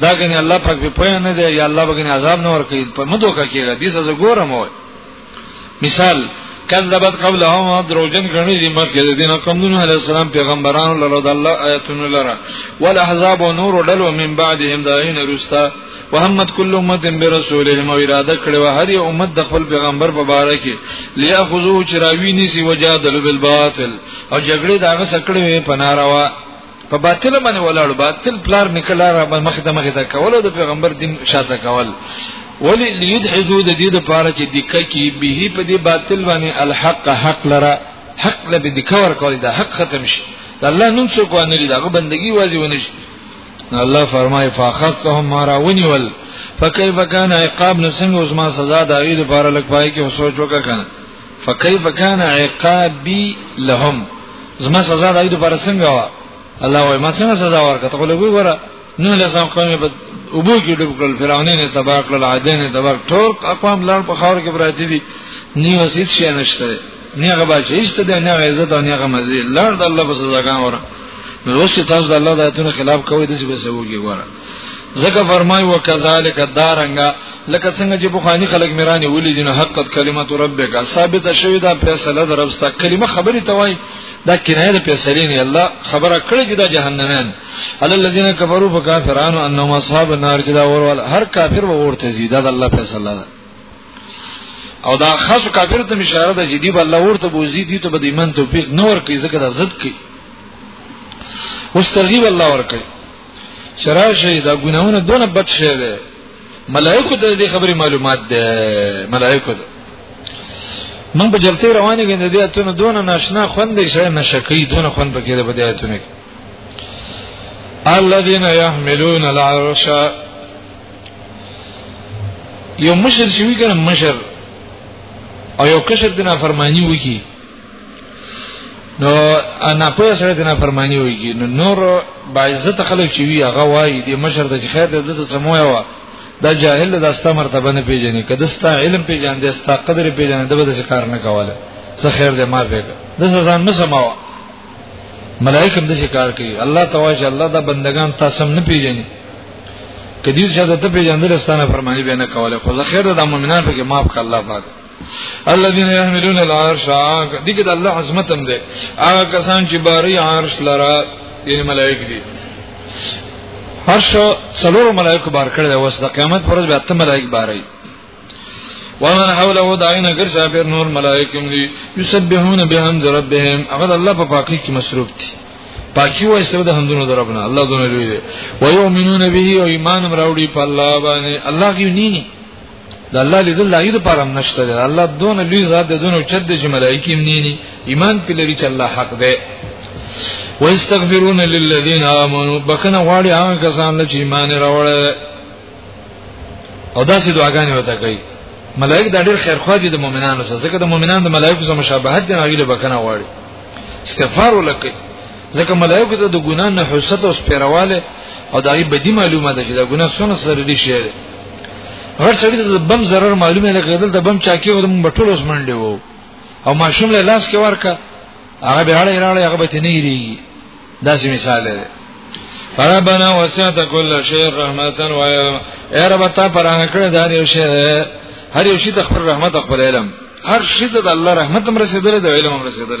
دا غني الله پاک په پوهه نه دی یا الله بګنی عذاب نه ور کوي په مدوکه کې دې څه ګورم وای مثال کذبت قبلهم دروجن غنی دي مکه د دین قومونو علی السلام پیغمبرانو لره د الله آیاتونو لره ول احزاب و نور دلو من بعدهم داین رستا وهمت کل امه برسولهم او اراده کړو هر یو امت د خپل پیغمبر په باره کې لیاخذو چراوی نسی وجادل بالباطل او جګړه داغه سکړې په ناروا په باطل باندې ولاړو باطل پلار نکلا را مخ ته مخ ته کول او د پیغمبر دین شاته کول ولی لیدحذو د دې لپاره چې دکه کې به په دې باطل باندې الحق حق لره حق له دې کور کول دا حق ختم شي دا الله نوم څوک ونه لري دا بندگی واځي ونه شي الله فرمای فاخذتهم ما راونی ول فكيف كان عقاب نسنګ اوس ما سزا دا غي لپاره لګ پای کې سوچ وکړه فكيف كان عقابي لهم زما سزا دای د پر څنګه وا الله وای ما څنګه سزا ورکړه ته له وګوره نو له ځان قوم په ابو کې ډوب کړل فرعونین تباہ کړل عادین تباہ ټول اقوام لړ په خاور کې براتی دي نیو سیس شي نشته نه غبا چې هیڅ ته نه عزت او نه غمزي لړ د الله په سزا ګان وره نو اوس چې تاسو د الله د آیتونو خلاف کوئ د څه به سوږي وره زکه فرمای وکذالک دارنګا لکه څنګه چې بوخانی خلک میرانی ولې جن حقت کلمت ربک ثابت شوی دا فیصله دربستا کلمه خبري توای دا کنایه د فیصله نه الله خبره کړې چې دا جهنمین علی الذین کفروا فکافرانو انهم اصحاب النار چې دا ورول هر کافر و ورته زی دا د الله فیصله ده او دا خاص کافر ته اشاره ده چې دی بل الله ورته بوزي دي ته به ایمان توفیق نور کوي ځکه دا ضد کوي واسترغیب الله ور کوي شراشي دا ګناونه دونه بد شي دي ملائکه ته دې خبري معلومات ده ملائکه ده من په جلتی روانه کې د دې اتونو دونه ناشنا خوند دي شي نشکی دونه خوند پکې ده په دې اتونو کې الذين يحملون العرش یو مشر شوی کنه مشر او یو کشر دنا فرمانی وکي نو انا په سره د نافرمانی ویږي نو نور باعزت خلک چې وی هغه وایي د مشر د خیر د دته سموي وا دا جاهل د استا مرتبه نه پیژني کده ستا علم پیژن دي ستا قدر پیژن دغه د کار نه کوله څه خیر دې ما به د ځان نه سماو ملائکه هم د کار کوي الله تعالی چې الله دا بندگان تاسو نه پیژني کدی چې ته پیژندل ستانه فرمانی به نه کوله خو زه خیر د مؤمنانو کې معاف ک الله پاک الذين يحملون العرش دغه د الله عظمت هم ده هغه کسان چې باري عرش لرا یعنی ملائک دي هر شو څلور ملائک بار کړی دا وس د قیامت پر ورځ به ته ملائک باري ومن حوله داین اگر شافر نور ملائکم دی یسبحون بهم ربهم هغه الله په پاکي کې مصروف دي پاکي وای سره د حمدونو دربنا الله دونه لوی دی و یؤمنون به او ایمان راوړي په الله باندې الله کې ني د الله لیدل لایې د پاره نشته دی الله دون لوی ذات دی دون چد چې ملایکی هم نینی ایمان په لري چې الله حق دی واستغفرون للذین آمنوا بکنه غواړي هغه کسان چې ایمان راوړل او داسې دعاګانې وته کوي ملائک د ډېر خیر خوا دي د مؤمنانو سره ځکه د مؤمنانو د ملائکو سره مشابهت دی هغه له بکنه غواړي استغفار ولکه ځکه ملائکه ته د ګناه نه حسد او سپیرواله او دا غي بدی معلومه ده چې دا ګناه څونه سره دي شي هر سړي ته بم zarar معلومه ده کېدل د بم چاکی او د بټول اوس منډه وو او ماشوم له لاس کې ورکا هغه به اړه اړه هغه به تنه یریږي دا سي مثال دی فربنا وسعت كل شيء رحمتا و اے رب ته پرانه کړه دا یو شی هر یو شی د خپل رحمت خپل علم هر شي د الله رحمت هم رسیدل د علم هم رسیدل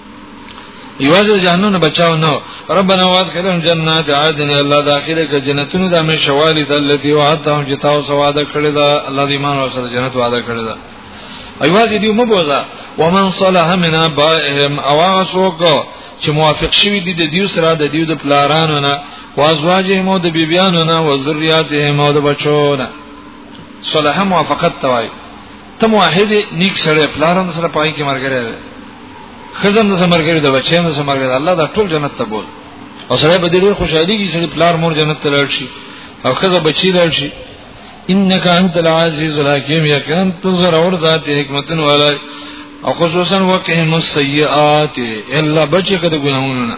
یوازې جهنم نه بچاو نه ربنا وادخلهم جنات عدن الله داخله ک جنتونو د امر شوالی د التي وعدتهم چې تاسو وعده کړی دا الله دې ایمان ورسره جنت وعده کړی دا ایوازې دې مبوزا ومن صلح من ابائهم او سوق چې موافق شوی دي د دیو سره د دیو د پلارانو نه وازواجهم او د بیبیانو نه او ذریاتهم او د بچو نه صلح موافقت توای ته موحد نیک سره پلارم سره پای کې مرګره ده خزم د سمرګری د بچیانو سمرګری الله دا ټول جنت ته بول او سره به ډیر خوشحالي کې سره پلار مور جنت ته لاړ شي او خزه بچی لاړ شي انك انت العزيز الحكيم يكن تنظر اور ذات حکمت والا او خصوصا وقهم السيئات الا بچی کده ګناونه